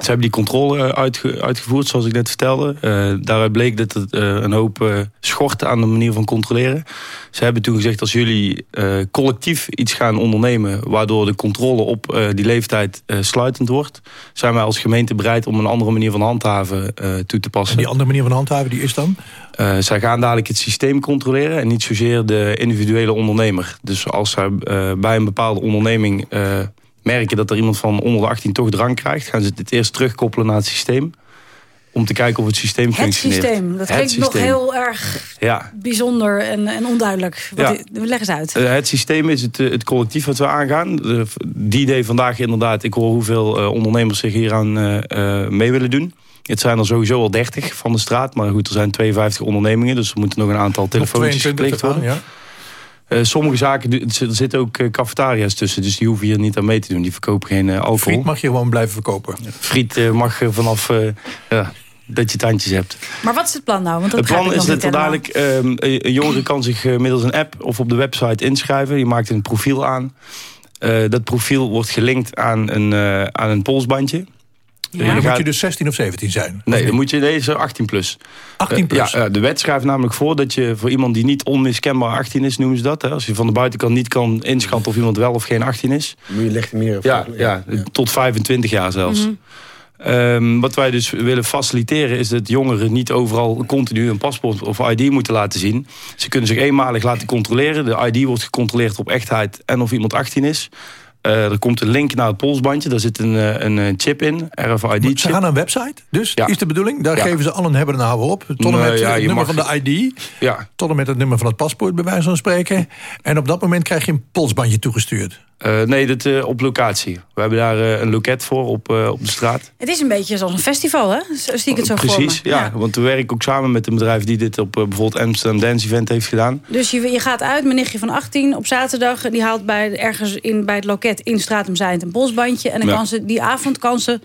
ze hebben die controle uitge- uitgevoerd, zoals ik net vertelde. Eh, daaruit bleek dat het eh, een hoop eh, schort aan de manier van controleren. Ze hebben toen gezegd, als jullie eh, collectief iets gaan ondernemen... waardoor de controle op eh, die leeftijd eh, sluitend wordt... zijn wij als gemeente bereid om een andere manier van handhaven eh, toe te passen. Die andere manier van handhaven, die is dan? Eh, zij gaan dadelijk het systeem controleren en niet zozeer de individuele ondernemer. Dus als zij eh, bij een bepaalde onderneming eh, merken dat er iemand van onder de 18 toch drank krijgt, gaan ze dit eerst terugkoppelen naar het systeem. Om te kijken of het systeem Het functioneert. systeem, dat Het klinkt nog heel erg Ja. bijzonder en, en onduidelijk. Wat, Leg eens uit. Eh, het systeem is het, eh, het collectief wat we aangaan. De- Die idee vandaag inderdaad, ik hoor hoeveel eh, ondernemers zich hieraan eh, eh, mee willen doen. Het zijn er sowieso al 30 van de straat. Maar goed, er zijn 52 ondernemingen. Dus er moeten nog een aantal telefoontjes 22 gepleegd worden. ja. Eh, sommige zaken, er zit- zitten ook eh, cafetaria's tussen. Dus die hoeven hier niet aan mee te doen. Die verkopen geen eh, alcohol. Friet mag je gewoon blijven verkopen. Friet eh, mag er vanaf eh, ja, dat je tandjes hebt. Maar wat is het plan nou? Want dat Het plan is dat er dadelijk ehm, een jongere kan zich middels een app of op de website inschrijven. Je maakt een profiel aan. Eh, dat profiel wordt gelinkt aan een, eh, aan een polsbandje. Dan Je moet je dus 16 of 17 zijn. Nee, dan moet je deze 18 plus. 18 plus? Eh, ja, eh, de wet schrijft namelijk voor dat je voor iemand die niet onmiskenbaar 18 is, noemen ze dat. Hè, als je van de buitenkant niet kan inschatten of iemand wel of geen 18 is. Moet je licht meer. Ja, ja, tot 25 jaar zelfs. Ehm, wat wij dus willen faciliteren is dat jongeren niet overal continu een paspoort of ID moeten laten zien. Ze kunnen zich eenmalig laten controleren. De ID wordt gecontroleerd op echtheid en of iemand 18 is. Eh, er komt een link naar het polsbandje. Daar zit een, eh, een eh, chip in, RFID-chip. Ze gaan naar een website, dus is de bedoeling. Daar Ja. geven ze al een hebben en houden op. Tot en Nee, met ja, het nummer mag- van de ID. Ja. Tot en met het nummer van het paspoort, bij wijze van spreken. En op dat moment krijg je een polsbandje toegestuurd. Eh, nee, dat, eh, op locatie. We hebben daar eh, een loket voor op, op de straat. Het is een beetje zoals een festival, hè? Zo zie ik het zo voor Precies, me. ja, Want we werken ook samen met een bedrijf die dit op bijvoorbeeld Amsterdam Dance Event heeft gedaan. Dus je, je gaat uit, mijn nichtje van 18 op zaterdag. Die haalt bij, ergens in, bij het loket in Stratum Zijnd een polsbandje. En dan Ja. kan ze, die avond kan ze,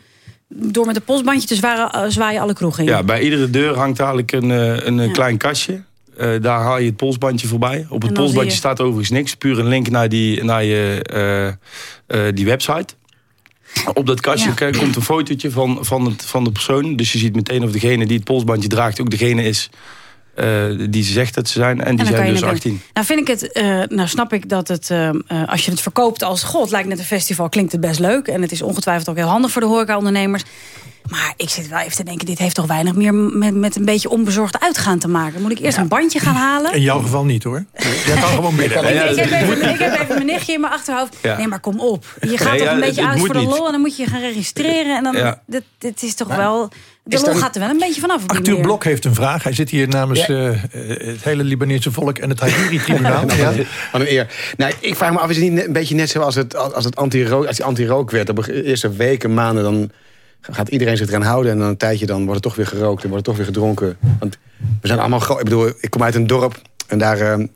door met een polsbandje te zwaaien, zwaaien alle kroegen in. Ja, bij iedere deur hangt eigenlijk een, een klein kastje. Eh, daar haal je het polsbandje voorbij. Op het polsbandje je- staat overigens niks. Puur een link naar die, naar je, eh, eh, die website. Op dat kastje komt een fotootje van, van, het, van de persoon. Dus je ziet meteen of degene die het polsbandje draagt... ook degene is eh, die ze zegt dat ze zijn. En die En zijn dus het doen. 18. Nou vind ik het, eh, nou snap ik dat het, eh, eh, als je het verkoopt als... God, het lijkt net een festival, klinkt het best leuk. En het is ongetwijfeld ook heel handig voor de horecaondernemers. Maar ik zit wel even te denken, dit heeft toch weinig meer met, met een beetje onbezorgd uitgaan te maken. Moet ik eerst een bandje gaan halen? In jouw geval niet hoor. Jij kan gewoon binnen. Ik, ik, heb even, ik heb even mijn nichtje in mijn achterhoofd. Ja. Nee, maar kom op. Je gaat Nee, toch ja, een beetje het uit voor de lol... en dan moet je je gaan registreren. En dan, Ja. dit, dit is toch Maar wel... De lol gaat er wel een beetje vanaf Arthur manier. Blok heeft een vraag. Hij zit hier namens eh, eh, het hele Libanese volk en het Hariri-tribunaal. Ja. Wat een eer. Nou, ik vraag me af, is het niet net- een beetje net zoals het, als het anti-rook, anti-rook werd? Op de eerste weken, maanden, dan gaat iedereen zich eraan houden. En dan een tijdje dan wordt het toch weer gerookt en wordt het toch weer gedronken. Want we zijn allemaal groot. Ik bedoel, ik kom uit een dorp en daar... eh, je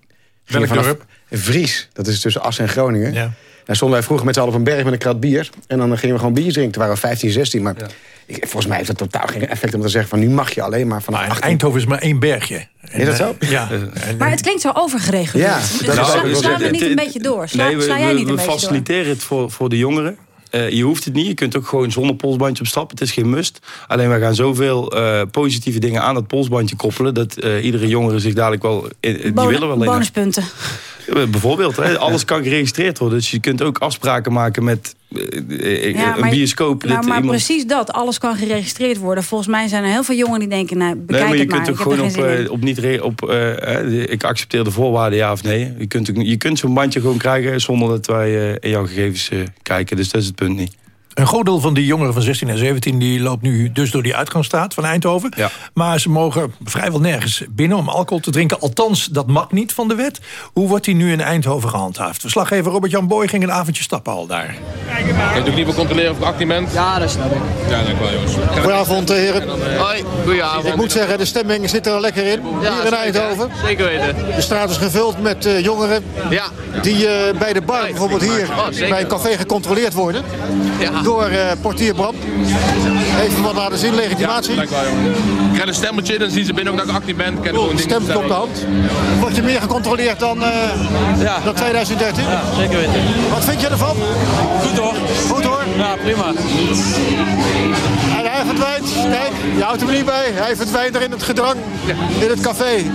Welk vanaf- dorp? Vries. Dat is tussen Assen en Groningen. Ja. Daar stonden wij vroeger met z'n allen op een berg met een krat bier. En dan gingen we gewoon bier drinken. Toen waren we 15, 16. Maar ik, volgens mij heeft dat totaal geen effect om te zeggen van nu mag je alleen maar vanaf 18. Eindhoven is maar één bergje. En, Is dat zo? eh, Ja. En, Maar het klinkt zo overgereguleerd. Ja, Dus slaan we niet een beetje door? Sla, Nee, we, sla jij we- niet een we faciliteren het voor, voor de jongeren. Eh, je hoeft het niet. Je kunt ook gewoon zonder polsbandje op stap. Het is geen must. Alleen wij gaan zoveel eh, positieve dingen aan dat polsbandje koppelen... dat eh, iedere jongere zich dadelijk wel... eh, die Bon- willen wel bonuspunten. Bijvoorbeeld, hè, alles kan geregistreerd worden. Dus je kunt ook afspraken maken met eh, eh, Ja, een bioscoop. Nou, maar iemand- precies dat. Alles kan geregistreerd worden. Volgens mij zijn er heel veel jongeren die denken... Nou, bekijk Nee, maar je het maar. kunt ook gewoon op, eh, op niet op, eh, eh, ik accepteer de voorwaarden ja of nee. Je kunt, je kunt zo'n bandje gewoon krijgen zonder dat wij eh, in jouw gegevens eh, kijken. Dus dat is het punt niet. Een groot deel van die jongeren van 16 en 17... die loopt nu dus door die uitgangsstraat van Eindhoven. Maar ze mogen vrijwel nergens binnen om alcohol te drinken. Althans, dat mag niet van de wet. Hoe wordt die nu in Eindhoven gehandhaafd? Verslaggever Robert-Jan Boy ging een avondje stappen al daar. Kan je natuurlijk liever controleren of ik 18 bent? Ja, dat snap ik. Ja, dank wel jongens. Goedenavond, heren. Hoi, goedenavond. Ik moet zeggen, de stemming zit er lekker in. Ja, hier in. Eindhoven. Zeker weten. De straat is gevuld met eh, jongeren. Ja. Die eh, bij de bar, bijvoorbeeld hier, zeker. bij een café gecontroleerd worden. Door eh, portier Bram. Even wat laten zien, legitimatie. Jongen. Ik krijg een stemmetje, dan zien ze binnen ook dat ik 18 ben. Ik gewoon dingen Stemt op de hand. Word je meer gecontroleerd dan, eh dan 2013? Ja, zeker weten. Wat vind je ervan? Goed hoor. hoor. Goed hoor. Ja, prima. En hij verdwijnt. Kijk, je houdt hem niet bij. Hij verdwijnt er in het gedrang. In het café.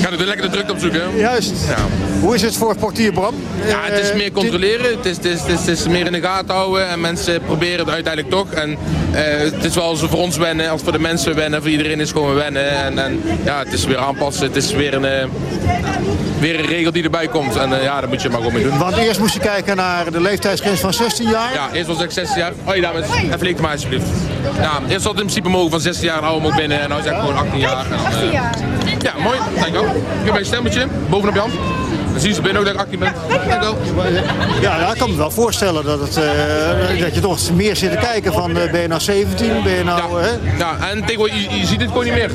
Ik ga er lekker de drukte opzoeken. Juist. Ja. Hoe is het voor portier Bram? Ja, het is Eh, meer controleren. Het is, het, is, het, is, meer in de gaten houden. En mensen proberen het uiteindelijk toch. En eh, het is wel voor ons wennen. Als voor de mensen wennen. Voor iedereen is gewoon wennen. En, en ja, het is weer aanpassen. Het is weer een, eh, weer een regel die erbij komt. En eh, ja, daar moet je maar gewoon mee doen. Want eerst moest je kijken naar de leeftijdsgrens van 16 jaar. Ja, eerst was ik 16 jaar. Hoi dames, even links maar alsjeblieft. Ja, eerst had het in principe mogen van 16 jaar en ouder ook binnen. En nu zeg ik gewoon 18 jaar. En dan, eh, Ja, mooi. Dankjewel. Ik heb mijn stemmetje bovenop je hand. Zien ze binnen ook dat ik 18 ben. Ja, ja, ik kan me wel voorstellen dat, het, eh, dat je toch meer zit te kijken van eh, ben je nou 17, ben je nou... hè? Ja, en tegenwoordig, je, je ziet het gewoon niet meer.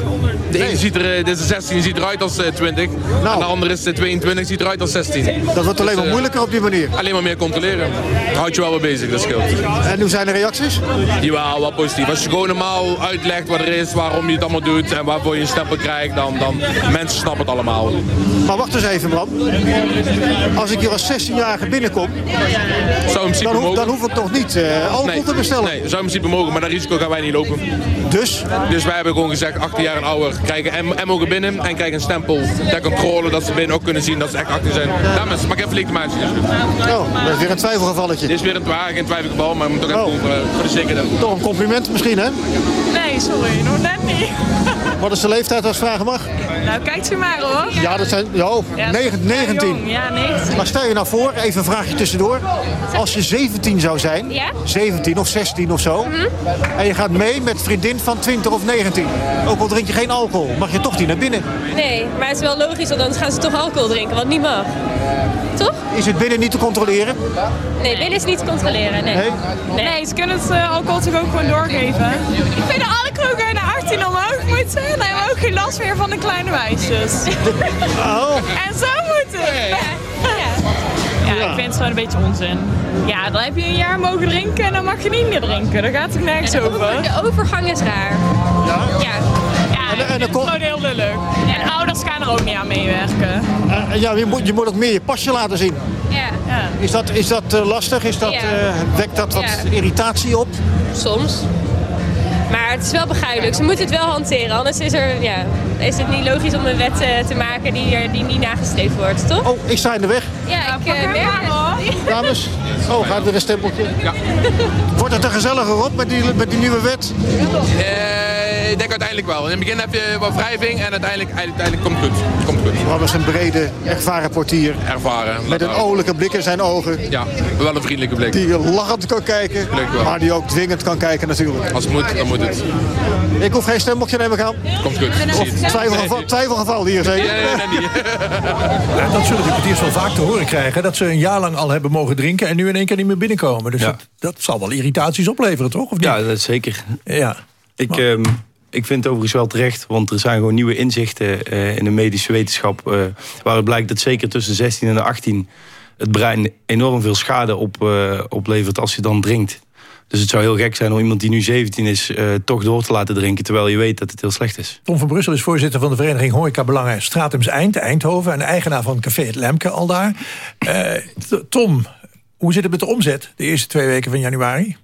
De ene ziet er, eh, dit is 16, ziet eruit als eh, 20. En de andere is eh, 22, ziet eruit als 16. Dat wordt alleen Dus, maar eh, moeilijker op die manier. Alleen maar meer controleren. Houdt je wel weer bezig, dat scheelt. En hoe zijn de reacties? Jawel, wel positief. Als je gewoon normaal uitlegt wat er is, waarom je het allemaal doet en waarvoor je een stempel krijgt, dan, dan mensen snappen het allemaal. Maar wacht eens even, Bram. Als ik hier als 16-jarige binnenkom, Zou in dan, hoef, dan hoef ik toch niet eh, alcohol Nee, te bestellen? Nee, zou in principe mogen, maar dat risico gaan wij niet lopen. Dus? Dus wij hebben gewoon gezegd, 18 jaar en ouder krijgen en, en mogen binnen en krijgen een stempel ter controle, dat ze binnen ook kunnen zien dat ze echt 18 zijn. Dames, mag ik de maatje? Oh, dat is weer een twijfelgevalletje. Dit is weer een twa- geen twijfelgeval, maar we moeten toch even Oh. voor, voor de zekerheid. Toch een compliment misschien, hè? Nee, sorry, nog net niet. Wat is de leeftijd als vragen mag? Nou, kijkt u maar hoor. Ja, dat zijn Ja, ja, 19. jong. Ja, 19. Maar stel je nou voor, even een vraagje tussendoor. Als je 17 zou zijn, Ja? 17 of 16 of zo... en je gaat mee met vriendin van 20 of 19... ook al drink je geen alcohol, mag je toch niet naar binnen. Nee, maar het is wel logisch, want dan gaan ze toch alcohol drinken, wat niet mag. Toch? Is het binnen niet te controleren? Nee, binnen is niet te controleren, nee. Nee? Nee, ze kunnen het uh, alcohol toch ook gewoon doorgeven. Ik vind alle kroegen naar 18 omhoog moeten. Dan hebben we ook geen last meer van de kleine meisjes. Oh. En zo moet het. Ja, ik vind het gewoon een beetje onzin. Ja, dan heb je een jaar mogen drinken en dan mag je niet meer drinken. Daar gaat het nergens over. de overgang is raar. Ja? Ja. Ja, en, en dat is gewoon heel lullig. En ouders gaan er ook niet aan meewerken. Eh, ja, je moet, je moet ook meer je pasje laten zien. Ja. Is dat, is dat eh, lastig? Is dat, Ja. eh, wekt dat wat Ja. irritatie op? Soms. Maar het is wel begrijpelijk. Ze moeten het wel hanteren. Anders is, er, ja, is het niet logisch om een wet eh, te maken die, er, die niet nagestreefd wordt, toch? Oh, ik sta in de weg. Ja, ik uh, merk het. Dames, oh, gaat er een stempeltje? Ja. Wordt het er gezelliger op met die, met die nieuwe wet? Eh, ik denk uiteindelijk wel. In het begin heb je wat wrijving en uiteindelijk, uiteindelijk komt het goed. Komt goed. Dat was een brede, ervaren portier. Ervaren. Met een olijke blik in zijn ogen. Ja, wel een vriendelijke blik. Die lachend kan kijken, maar die ook dwingend kan kijken natuurlijk. Als het moet, dan moet het. Ik hoef geen stempeltje nemen gaan. Komt goed. Of twijfelgeval, twijfelgeval hier zeker? Nee, nee, nee, nee. Ja, dat zullen de portiers wel vaak te horen krijgen. Dat ze een jaar lang al hebben mogen drinken en nu in één keer niet meer binnenkomen. Dus dat, dat zal wel irritaties opleveren, toch? Of niet? Ja, dat zeker. Ja. Ik, ehm, ik vind het overigens wel terecht, want er zijn gewoon nieuwe inzichten eh, in de medische wetenschap. eh, waar het blijkt dat zeker tussen 16 en 18 het brein enorm veel schade op, eh, oplevert als je dan drinkt. Dus het zou heel gek zijn om iemand die nu 17 is toch door te laten drinken... terwijl je weet dat het heel slecht is. Tom van Brussel is voorzitter van de vereniging Horeca Belangen Stratums Eind, Eindhoven... en eigenaar van Café Het Lemke al daar. Tom, hoe zit het met de omzet de eerste twee weken van januari?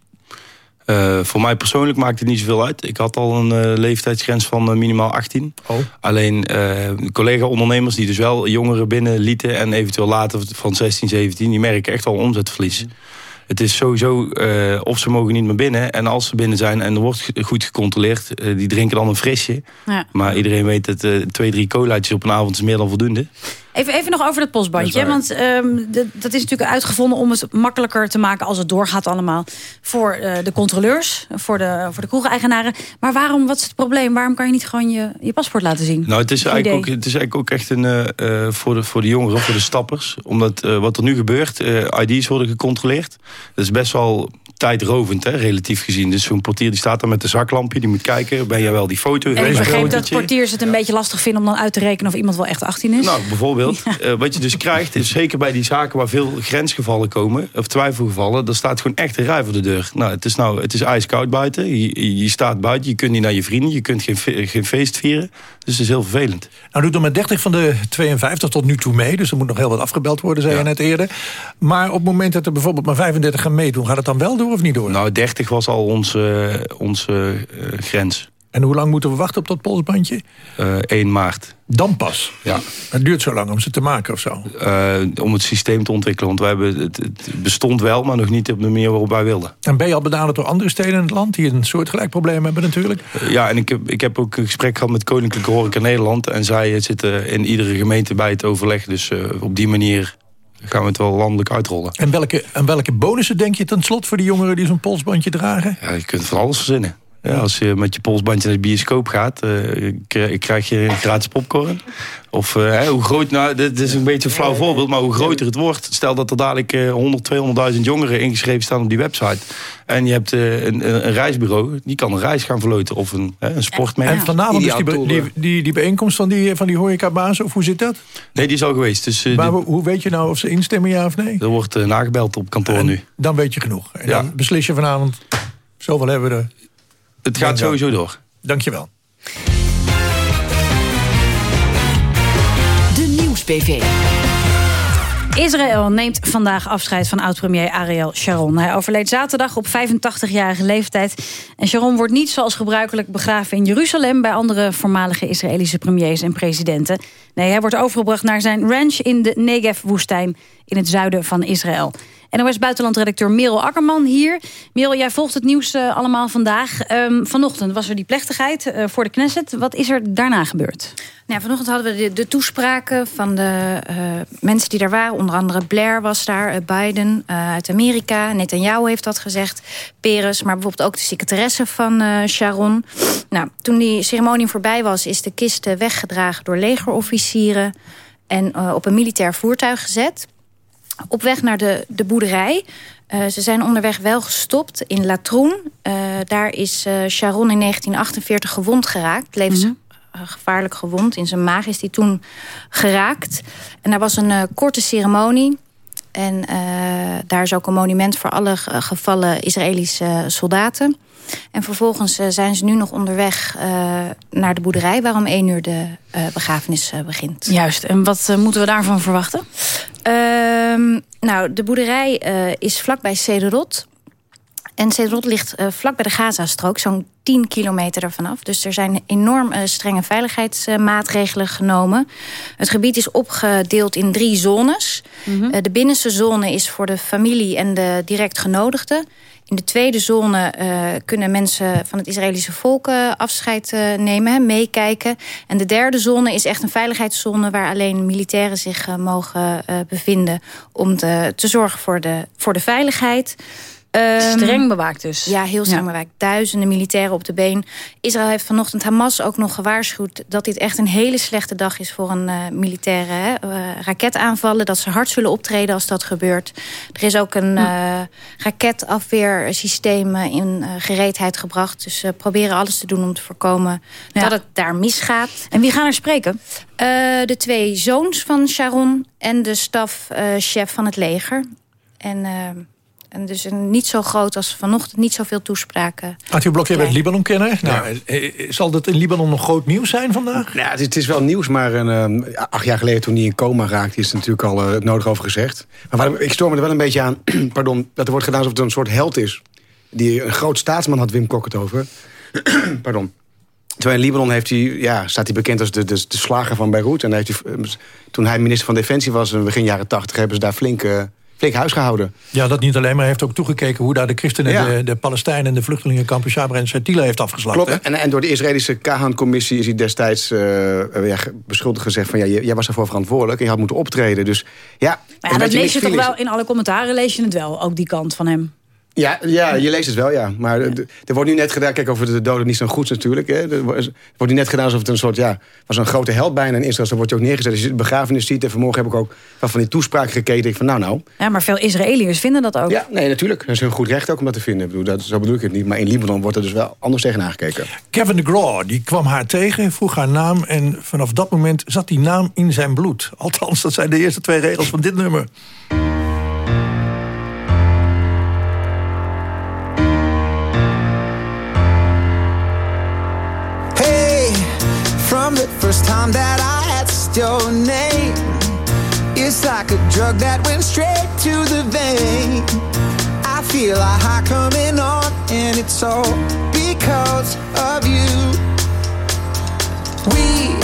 Eh, voor mij persoonlijk maakt het niet zoveel uit. Ik had al een eh, leeftijdsgrens van eh, minimaal 18. Alleen eh, collega-ondernemers die dus wel jongeren binnen lieten... en eventueel later van 16, 17, die merken echt al omzetverlies. Het is sowieso eh, of ze mogen niet meer binnen. En als ze binnen zijn en er wordt goed gecontroleerd... die drinken dan een frisje. Ja. Maar iedereen weet dat eh, twee, drie colaatjes op een avond is meer dan voldoende. Even, even nog over dat postbandje. Dat want ehm, dat is natuurlijk uitgevonden om het makkelijker te maken als het doorgaat allemaal. Voor eh, de controleurs, voor de, voor de kroegeigenaren. Maar waarom, wat is het probleem? Waarom kan je niet gewoon je, je paspoort laten zien? Nou, het is, eigenlijk ook, het is eigenlijk ook echt een, eh, eh, voor, de, voor de jongeren, voor de stappers. Omdat wat er nu gebeurt, ID's worden gecontroleerd. Dat is best wel tijdrovend, hè, relatief gezien. Dus zo'n portier die staat daar met de zaklampje, die moet kijken, ben jij wel die foto En ik begreep dat portiers het een beetje lastig vinden... om dan uit te rekenen of iemand wel echt 18 is. Nou, bijvoorbeeld. eh, wat je dus krijgt, is zeker bij die zaken waar veel grensgevallen komen, of twijfelgevallen, er staat gewoon echt een rij voor de deur. Nou, het is nou, het is ijskoud buiten. Je, je staat buiten, je kunt niet naar je vrienden, je kunt geen, fe- geen feest vieren. Dus het is heel vervelend. Nou doet er met 30 van de 52 tot nu toe mee. Dus er moet nog heel wat afgebeld worden, zei je net eerder. Maar op het moment dat er bijvoorbeeld maar 35 gaan meedoen... gaat het dan wel door of niet door? Nou, 30 was al onze, onze eh, grens. En hoe lang moeten we wachten op dat polsbandje? Eh 1 maart. Dan pas? Ja. Het duurt zo lang om ze te maken of zo? Eh, om het systeem te ontwikkelen. Want wij hebben, het, het bestond wel, maar nog niet op de manier waarop wij wilden. En ben je al benaderd door andere steden in het land... die een soortgelijk probleem hebben natuurlijk? Ja, en ik heb, ik heb ook een gesprek gehad met Koninklijke Horeca Nederland. En zij zitten in iedere gemeente bij het overleg. Dus op die manier gaan we het wel landelijk uitrollen. En welke, en welke bonussen denk je ten slot voor die jongeren die zo'n polsbandje dragen? Ja, je kunt van alles verzinnen. Ja, als je met je polsbandje naar de bioscoop gaat, eh, k- krijg je gratis popcorn. Of eh, hoe groot, nou, dit is een beetje een flauw voorbeeld, maar hoe groter het wordt. Stel dat er dadelijk eh, 100, 200.000 jongeren ingeschreven staan op die website. En je hebt eh, een, een, reisbureau, die kan een reis gaan verloten. Of een, hè, een sportmerk. En vanavond is die, die, die, die bijeenkomst van die, van die horecabazen, of hoe zit dat? Nee, die is al geweest. Dus, eh, Maar die- hoe weet je nou of ze instemmen, ja of nee? er wordt eh, nagebeld op kantoor nu. Dan weet je genoeg. En Ja. dan beslis je vanavond, zoveel hebben we er. Het gaat sowieso door. Dankjewel. De Nieuws-PV. Israël neemt vandaag afscheid van oud-premier Ariel Sharon. Hij overleed zaterdag op 85-jarige leeftijd. En Sharon wordt niet zoals gebruikelijk begraven in Jeruzalem... bij andere voormalige Israëlische premiers en presidenten. Nee, hij wordt overgebracht naar zijn ranch in de Negev-woestijn... in het zuiden van Israël. NOS buitenlandredacteur Merel Akkerman hier. Merel, jij volgt het nieuws eh, allemaal vandaag. Ehm, vanochtend was er die plechtigheid eh, voor de Knesset. Wat is er daarna gebeurd? Nou, vanochtend hadden we de, toespraken van de eh, mensen die daar waren. Onder andere Blair was daar, Biden uit Amerika. Netanyahu heeft dat gezegd, Peres. Maar bijvoorbeeld ook de secretaresse van Sharon. Nou, toen die ceremonie voorbij was... is de kist weggedragen door legerofficieren... en op een militair voertuig gezet. Op weg naar de, de boerderij. Eh, ze zijn onderweg wel gestopt in Latroen. Eh, daar is eh, Sharon in 1948 gewond geraakt. Levens, eh, gevaarlijk gewond. In zijn maag is hij toen geraakt. En daar was een korte ceremonie. En daar is ook een monument voor alle ge- gevallen Israëlische soldaten. En vervolgens eh, zijn ze nu nog onderweg eh, naar de boerderij... waar om één uur de eh, begrafenis begint. Juist, en wat moeten we daarvan verwachten? Ehm, nou, de boerderij is vlakbij Sederot. En Sederot ligt vlak bij de Gazastrook, zo'n 10 kilometer ervan af. Dus er zijn enorm strenge veiligheidsmaatregelen genomen. Het gebied is opgedeeld in drie zones. Eh, de binnenste zone is voor de familie en de direct genodigden. In de tweede zone eh, kunnen mensen van het Israëlische volk eh, afscheid eh, nemen, meekijken. En de derde zone is echt een veiligheidszone... waar alleen militairen zich mogen bevinden... om te zorgen voor de, voor de veiligheid. Ehm, Streng bewaakt dus. Ja, heel streng Ja. bewaakt. Duizenden militairen op de been. Israël heeft vanochtend Hamas ook nog gewaarschuwd... dat dit echt een hele slechte dag is voor een eh, militaire hè, eh, raketaanvallen. Dat ze hard zullen optreden als dat gebeurt. Er is ook een eh, raketafweersysteem in gereedheid gebracht. Dus ze proberen alles te doen om te voorkomen Ja. dat het daar misgaat. En wie gaan er spreken? De twee zoons van Sharon en de stafchef van het leger. En... en dus een, niet zo groot als vanochtend, niet zoveel toespraken. Arthur Blok, jij bent Libanon-kenner. Nou, eh, eh, zal dat in Libanon nog groot nieuws zijn vandaag? Ja, het is, het is wel nieuws, maar een, eh, acht jaar geleden toen hij in coma raakte... is er natuurlijk al eh, het nodig over gezegd. Maar waar, ik stoor me er wel een beetje aan pardon, dat er wordt gedaan alsof het een soort held is. Die, een groot staatsman had Wim Kok het over. pardon. Terwijl in Libanon heeft hij, ja, staat hij bekend als de, de, de slager van Beirut. En heeft hij, toen hij minister van Defensie was, in begin jaren tachtig... hebben ze daar flink, flink huis gehouden. Ja, dat niet alleen, maar hij heeft ook toegekeken... hoe daar de christenen, Ja. de, de Palestijnen en de vluchtelingenkampen... Shabra en Shatila heeft afgeslacht. Klopt. hè? En, en door de Israëlische Kahan-commissie is hij destijds eh, eh, ja, beschuldigd gezegd van... Ja, jij jij was daarvoor verantwoordelijk en je had moeten optreden. Dus ja, Maar ja, dat lees je toch wel in alle commentaren lees je het wel, ook die kant van hem. Ja, ja, je leest het wel, ja. Maar er er wordt nu net gedaan... Kijk, over de doden niet zo goed natuurlijk. Hè. Er wordt nu net gedaan alsof het een soort... Ja, was een grote held bijna in Israël. Zo wordt je ook neergezet. Als je de begrafenis ziet... En vanmorgen heb ik ook van die toespraken gekeken. Ik van, nou, nou. Ja, maar veel Israëliërs vinden dat ook. Ja, nee, natuurlijk. Dat is een goed recht ook om dat te vinden. Ik bedoel, dat, zo bedoel ik het niet. Maar in Libanon wordt er dus wel anders tegen aangekeken. Kevin de Graw, die kwam haar tegen, vroeg haar naam... en vanaf dat moment zat die naam in zijn bloed. Althans, dat zijn de eerste twee regels van dit nummer. Time that I asked your name, it's like a drug that went straight to the vein. I feel a high coming on, and it's all because of you. We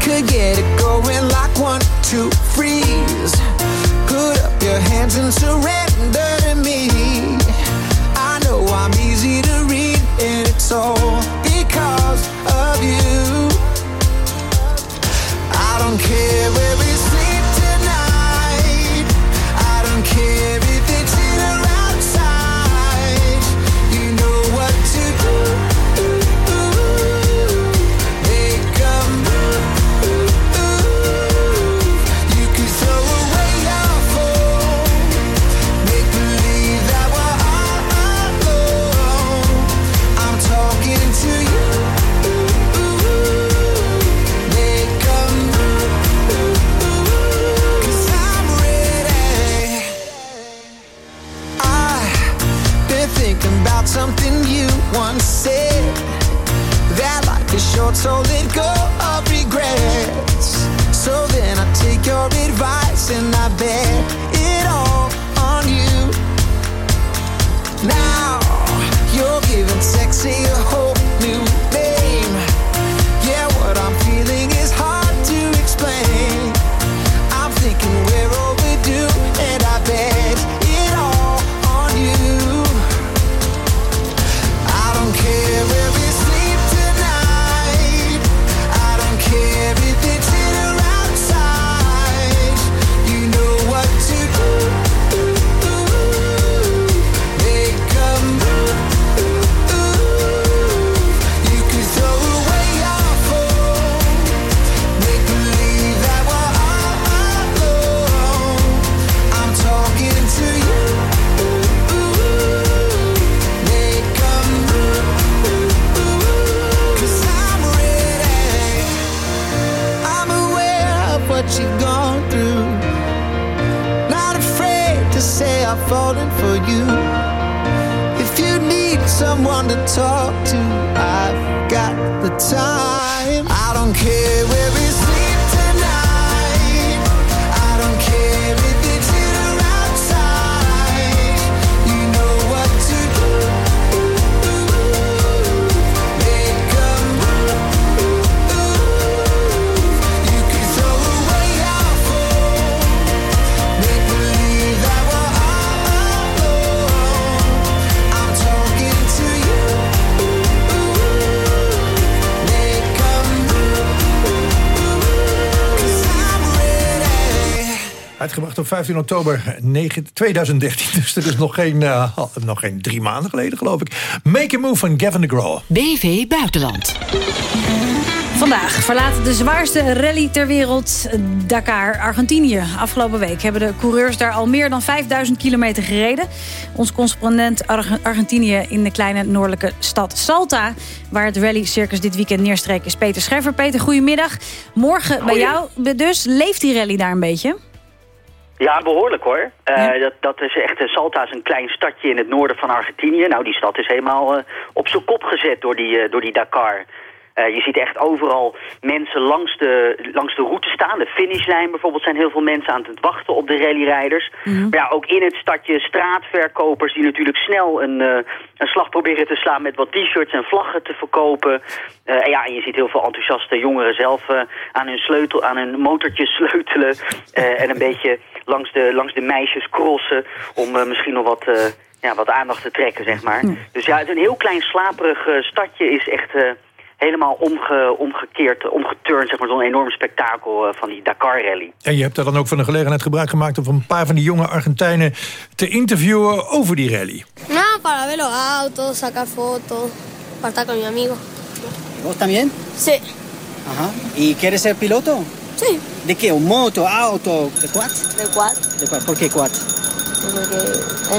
could get it going like one, two, freeze. Put up your hands and surrender to me. I know I'm easy to read, and it's all because of you care where so let go of regrets. So then I take your advice and I bet it all on you. Now you're giving sexy a 15 oktober 9 2013. Dus dat is nog geen, eh, nog geen drie maanden geleden, geloof ik. Make a Move van Gavin de Graw. BV Buitenland. Vandaag verlaat de zwaarste rally ter wereld Dakar, Argentinië. Afgelopen week hebben de coureurs daar al meer dan 5000 kilometer gereden. Ons correspondent Arge- Argentinië in de kleine noordelijke stad Salta... waar het rally circus dit weekend neerstreek is Peter Scheffer. Peter, goedemiddag. Morgen bij jou dus. Leeft die rally daar een beetje? Ja, behoorlijk hoor. Eh, dat, dat is echt, eh, Salta is een klein stadje in het noorden van Argentinië. Nou, die stad is helemaal eh, op zijn kop gezet door die, door die Dakar. Eh, je ziet echt overal mensen langs de, langs de route staan. De finishlijn bijvoorbeeld zijn heel veel mensen aan het wachten op de rallyrijders. Maar ja, ook in het stadje straatverkopers die natuurlijk snel een, eh, een slag proberen te slaan met wat t-shirts en vlaggen te verkopen. Eh, en ja, en je ziet heel veel enthousiaste jongeren zelf aan hun sleutel, aan hun motortje sleutelen. en een beetje langs de, langs de meisjes crossen om misschien nog wat, ja, wat aandacht te trekken, zeg maar. Dus ja, het is een heel klein slaperig stadje is echt... helemaal omge, omgekeerd, omgeturnd, zeg maar, zo'n enorm spektakel eh, van die Dakar-rally. En je hebt daar dan ook van de gelegenheid gebruik gemaakt... om een paar van die jonge Argentijnen te interviewen over die rally. No, para ver los autos, sacar fotos, para estar con mi amigo. ¿Vos también? Sí. Ajá. ¿Y quieres ser piloto? Sí. ¿De qué? ¿Un moto, auto? ¿De quad? De quad. ¿De quad? ¿Por qué quad? Porque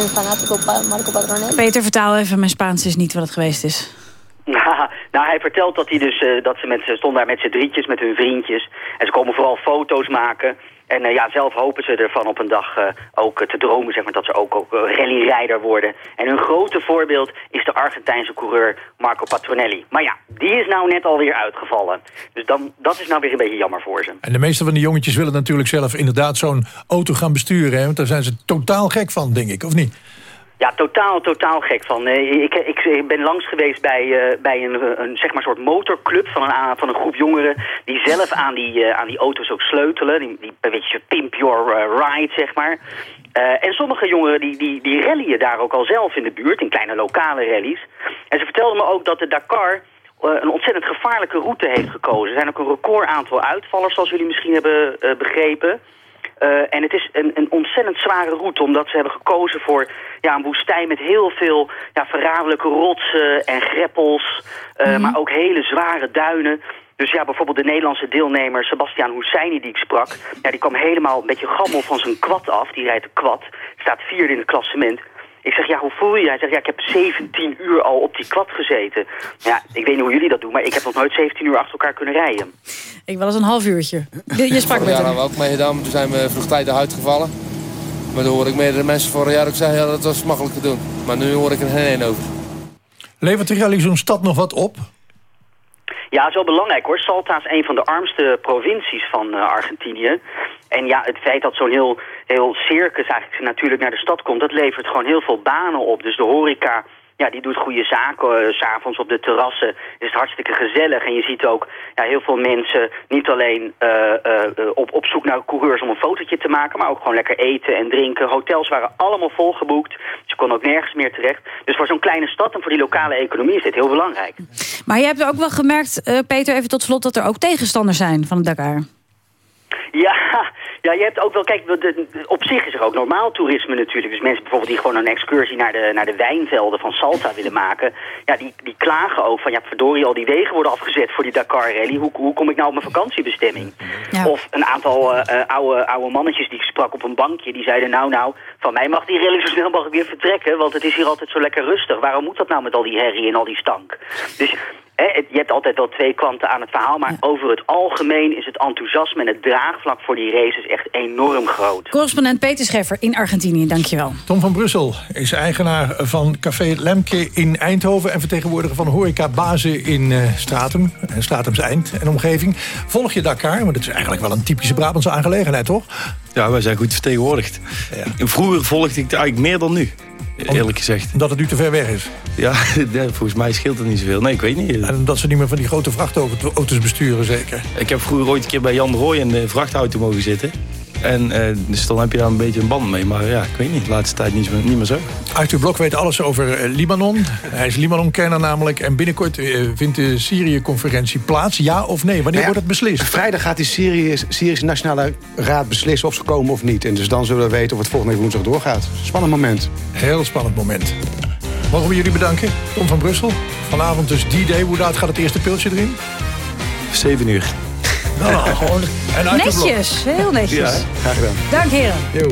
es fanático Marco. Peter, vertaal even. Mijn Spaans is niet wat het geweest is. nou, hij vertelt dat, hij dus, eh, dat ze, met, ze stonden daar met z'n drietjes, met hun vriendjes. En ze komen vooral foto's maken. En eh, ja, zelf hopen ze ervan op een dag eh, ook te dromen, zeg maar, dat ze ook, ook rallyrijder worden. En hun grote voorbeeld is de Argentijnse coureur Marco Patronelli. Maar ja, die is nou net alweer uitgevallen. Dus dan, dat is nou weer een beetje jammer voor ze. En de meeste van die jongetjes willen natuurlijk zelf inderdaad zo'n auto gaan besturen. Hè? Want daar zijn ze totaal gek van, denk ik, of niet? Ja, totaal, totaal gek van. Eh, ik, ik, ik ben langs geweest bij, eh, bij een, een zeg maar soort motorclub van een, van een groep jongeren... die zelf aan die, eh, aan die auto's ook sleutelen. Die, die een beetje pimp your ride, zeg maar. En sommige jongeren die, die, die rallyen daar ook al zelf in de buurt, in kleine lokale rallies. En ze vertelden me ook dat de Dakar een ontzettend gevaarlijke route heeft gekozen. Er zijn ook een record aantal uitvallers, zoals jullie misschien hebben begrepen... Uh, en het is een, een ontzettend zware route, omdat ze hebben gekozen voor ja, een woestijn met heel veel ja, verraderlijke rotsen en greppels, uh, maar ook hele zware duinen. Dus ja, bijvoorbeeld de Nederlandse deelnemer Sebastian Husseini die ik sprak, ja, die kwam helemaal een beetje gammel van zijn kwad af. Die rijdt de kwad, staat vierde in het klassement. Ik zeg, ja, hoe voel je je? Hij zegt, ja, ik heb 17 uur al op die kwad gezeten. Ja, ik weet niet hoe jullie dat doen, maar ik heb nog nooit 17 uur achter elkaar kunnen rijden. Ik wel eens een half uurtje. Je, je sprak Vorig met hem. hebben we ook meegedaan, toen zijn we vroegtijdig uitgevallen. Maar toen hoorde ik meerdere mensen vorig jaar ook zeggen, ja, dat was makkelijk te doen. Maar nu hoor ik er geen één over. Levert de rally zo'n stad nog wat op? Ja, dat is wel belangrijk hoor. Salta is een van de armste provincies van uh, Argentinië. En ja, het feit dat zo'n heel, heel circus eigenlijk natuurlijk naar de stad komt... dat levert gewoon heel veel banen op. Dus de horeca, ja, die doet goede zaken. Uh, S'avonds op de terrassen is het hartstikke gezellig. En je ziet ook ja, heel veel mensen niet alleen uh, op, op zoek naar coureurs om een fotootje te maken... maar ook gewoon lekker eten en drinken. Hotels waren allemaal volgeboekt. Ze kon ook nergens meer terecht. Dus voor zo'n kleine stad en voor die lokale economie is dit heel belangrijk. Maar je hebt ook wel gemerkt, Peter, even tot slot... dat er ook tegenstanders zijn van het Dakar. Ja, ja, je hebt ook wel, kijk, op zich is er ook normaal toerisme natuurlijk. Dus mensen bijvoorbeeld die gewoon een excursie naar de, naar de wijnvelden van Salta willen maken. Ja, die, die klagen ook van, ja, verdorie, al die wegen worden afgezet voor die Dakar-rally. Hoe, hoe kom ik nou op mijn vakantiebestemming? Ja. Of een aantal uh, oude, oude mannetjes die ik sprak op een bankje, die zeiden, nou, nou, van mij mag die rally zo snel mogelijk weer vertrekken, want het is hier altijd zo lekker rustig. Waarom moet dat nou met al die herrie en al die stank? Dus je hebt altijd wel twee kanten aan het verhaal, maar ja. over het algemeen is het enthousiasme en het draagvlak voor die races echt enorm groot. Correspondent Peter Scheffer in Argentinië, dankjewel. Tom van Brussel is eigenaar van Café Lemke in Eindhoven en vertegenwoordiger van Horeca Bazen in uh, Stratum, Stratums Eind en omgeving. Volg je Dakar? Want het is eigenlijk wel een typische Brabantse aangelegenheid, toch? Ja, wij zijn goed vertegenwoordigd. Ja. Vroeger volgde ik het eigenlijk meer dan nu eerlijk gezegd. Omdat het nu te ver weg is? Ja, volgens mij scheelt het niet zoveel. Nee, ik weet niet. En dat ze niet meer van die grote vrachtauto's besturen, zeker? Ik heb vroeger ooit een keer bij Jan Rooij in de vrachtauto mogen zitten. En uh, dus dan heb je daar een beetje een band mee. Maar ja, ik weet niet. De laatste tijd niet, niet meer zo. Arthur Blok weet alles over uh, Libanon. Hij is Libanon-kenner namelijk. En binnenkort uh, vindt de Syrië-conferentie plaats. Ja of nee? Wanneer nou ja, wordt het beslist? Vrijdag gaat die Syrië, Syrische Nationale Raad beslissen of ze komen of niet. En dus dan zullen we weten of het volgende week woensdag doorgaat. Spannend moment. Heel spannend moment. Mogen we jullie bedanken? Tom van Brussel. Vanavond dus D-Day. Hoe laat gaat het eerste pilsje erin? 7 uur. Nou, gewoon. En netjes, heel netjes. Ja, graag gedaan. Dank heren. Yo.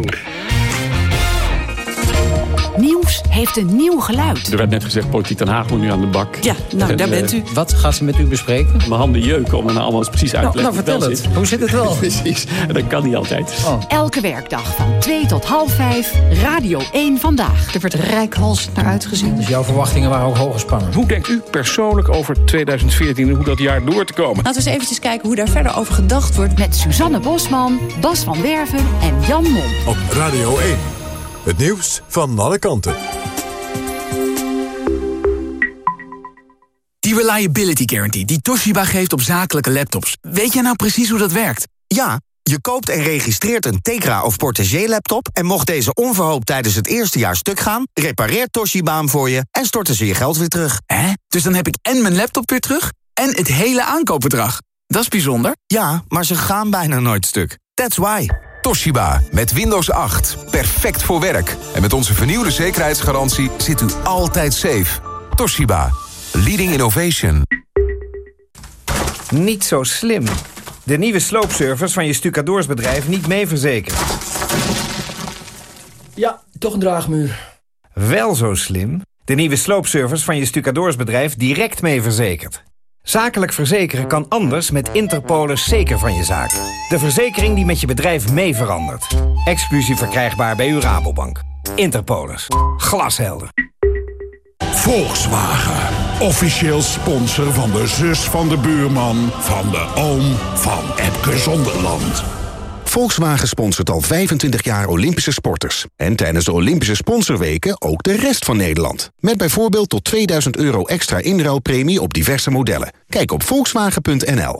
Nieuws heeft een nieuw geluid. Er werd net gezegd, Politiek Den Haag moet nu aan de bak. Ja, nou, en, daar bent u. Wat gaat ze met u bespreken? Mijn handen jeuken om er nou allemaal precies uit te leggen. Nou, nou vertel het. Zit. Hoe zit het wel? precies. En dat kan niet altijd. Oh. Elke werkdag van 2 tot half 5, Radio 1 Vandaag. Er werd rijkhalsend naar uitgezien. Dus jouw verwachtingen waren ook hoog gespannen. Hoe denkt u persoonlijk over 2014 en hoe dat jaar door te komen? Laten we eens eventjes kijken hoe daar verder over gedacht wordt. Met Suzanne Bosman, Bas van Werven en Jan Mom. Op Radio 1. Het nieuws van alle kanten. Die Reliability Guarantee die Toshiba geeft op zakelijke laptops. Weet jij nou precies hoe dat werkt? Ja, je koopt en registreert een Tegra of Portagee laptop... en mocht deze onverhoopt tijdens het eerste jaar stuk gaan... repareert Toshiba hem voor je en storten ze je geld weer terug. Hè? Dus dan heb ik en mijn laptop weer terug En het hele aankoopbedrag. Dat is bijzonder. Ja, maar ze gaan bijna nooit stuk. That's why. Toshiba, met Windows 8. Perfect voor werk. En met onze vernieuwde zekerheidsgarantie zit u altijd safe. Toshiba, leading innovation. Niet zo slim. De nieuwe sloopservice van je stucadoorsbedrijf niet mee verzekerd. Ja, toch een draagmuur. Wel zo slim. De nieuwe sloopservice van je stucadoorsbedrijf direct mee verzekerd. Zakelijk verzekeren kan anders met Interpolis zeker van je zaak. De verzekering die met je bedrijf mee verandert. Exclusief verkrijgbaar bij uw Rabobank. Interpolis. Glashelder. Volkswagen. Officieel sponsor van de zus van de buurman... van de oom van Epke Zonderland. Volkswagen sponsort al 25 jaar Olympische sporters. En tijdens de Olympische sponsorweken ook de rest van Nederland. Met bijvoorbeeld tot 2000 euro extra inruilpremie op diverse modellen. Kijk op volkswagen.nl.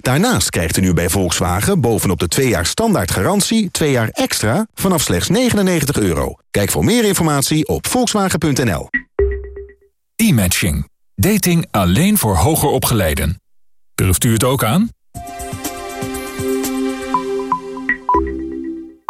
Daarnaast krijgt u nu bij Volkswagen bovenop de 2 jaar standaard garantie... 2 jaar extra vanaf slechts 99 euro. Kijk voor meer informatie op volkswagen.nl. E-matching. Dating alleen voor hoger opgeleiden. Durft u het ook aan?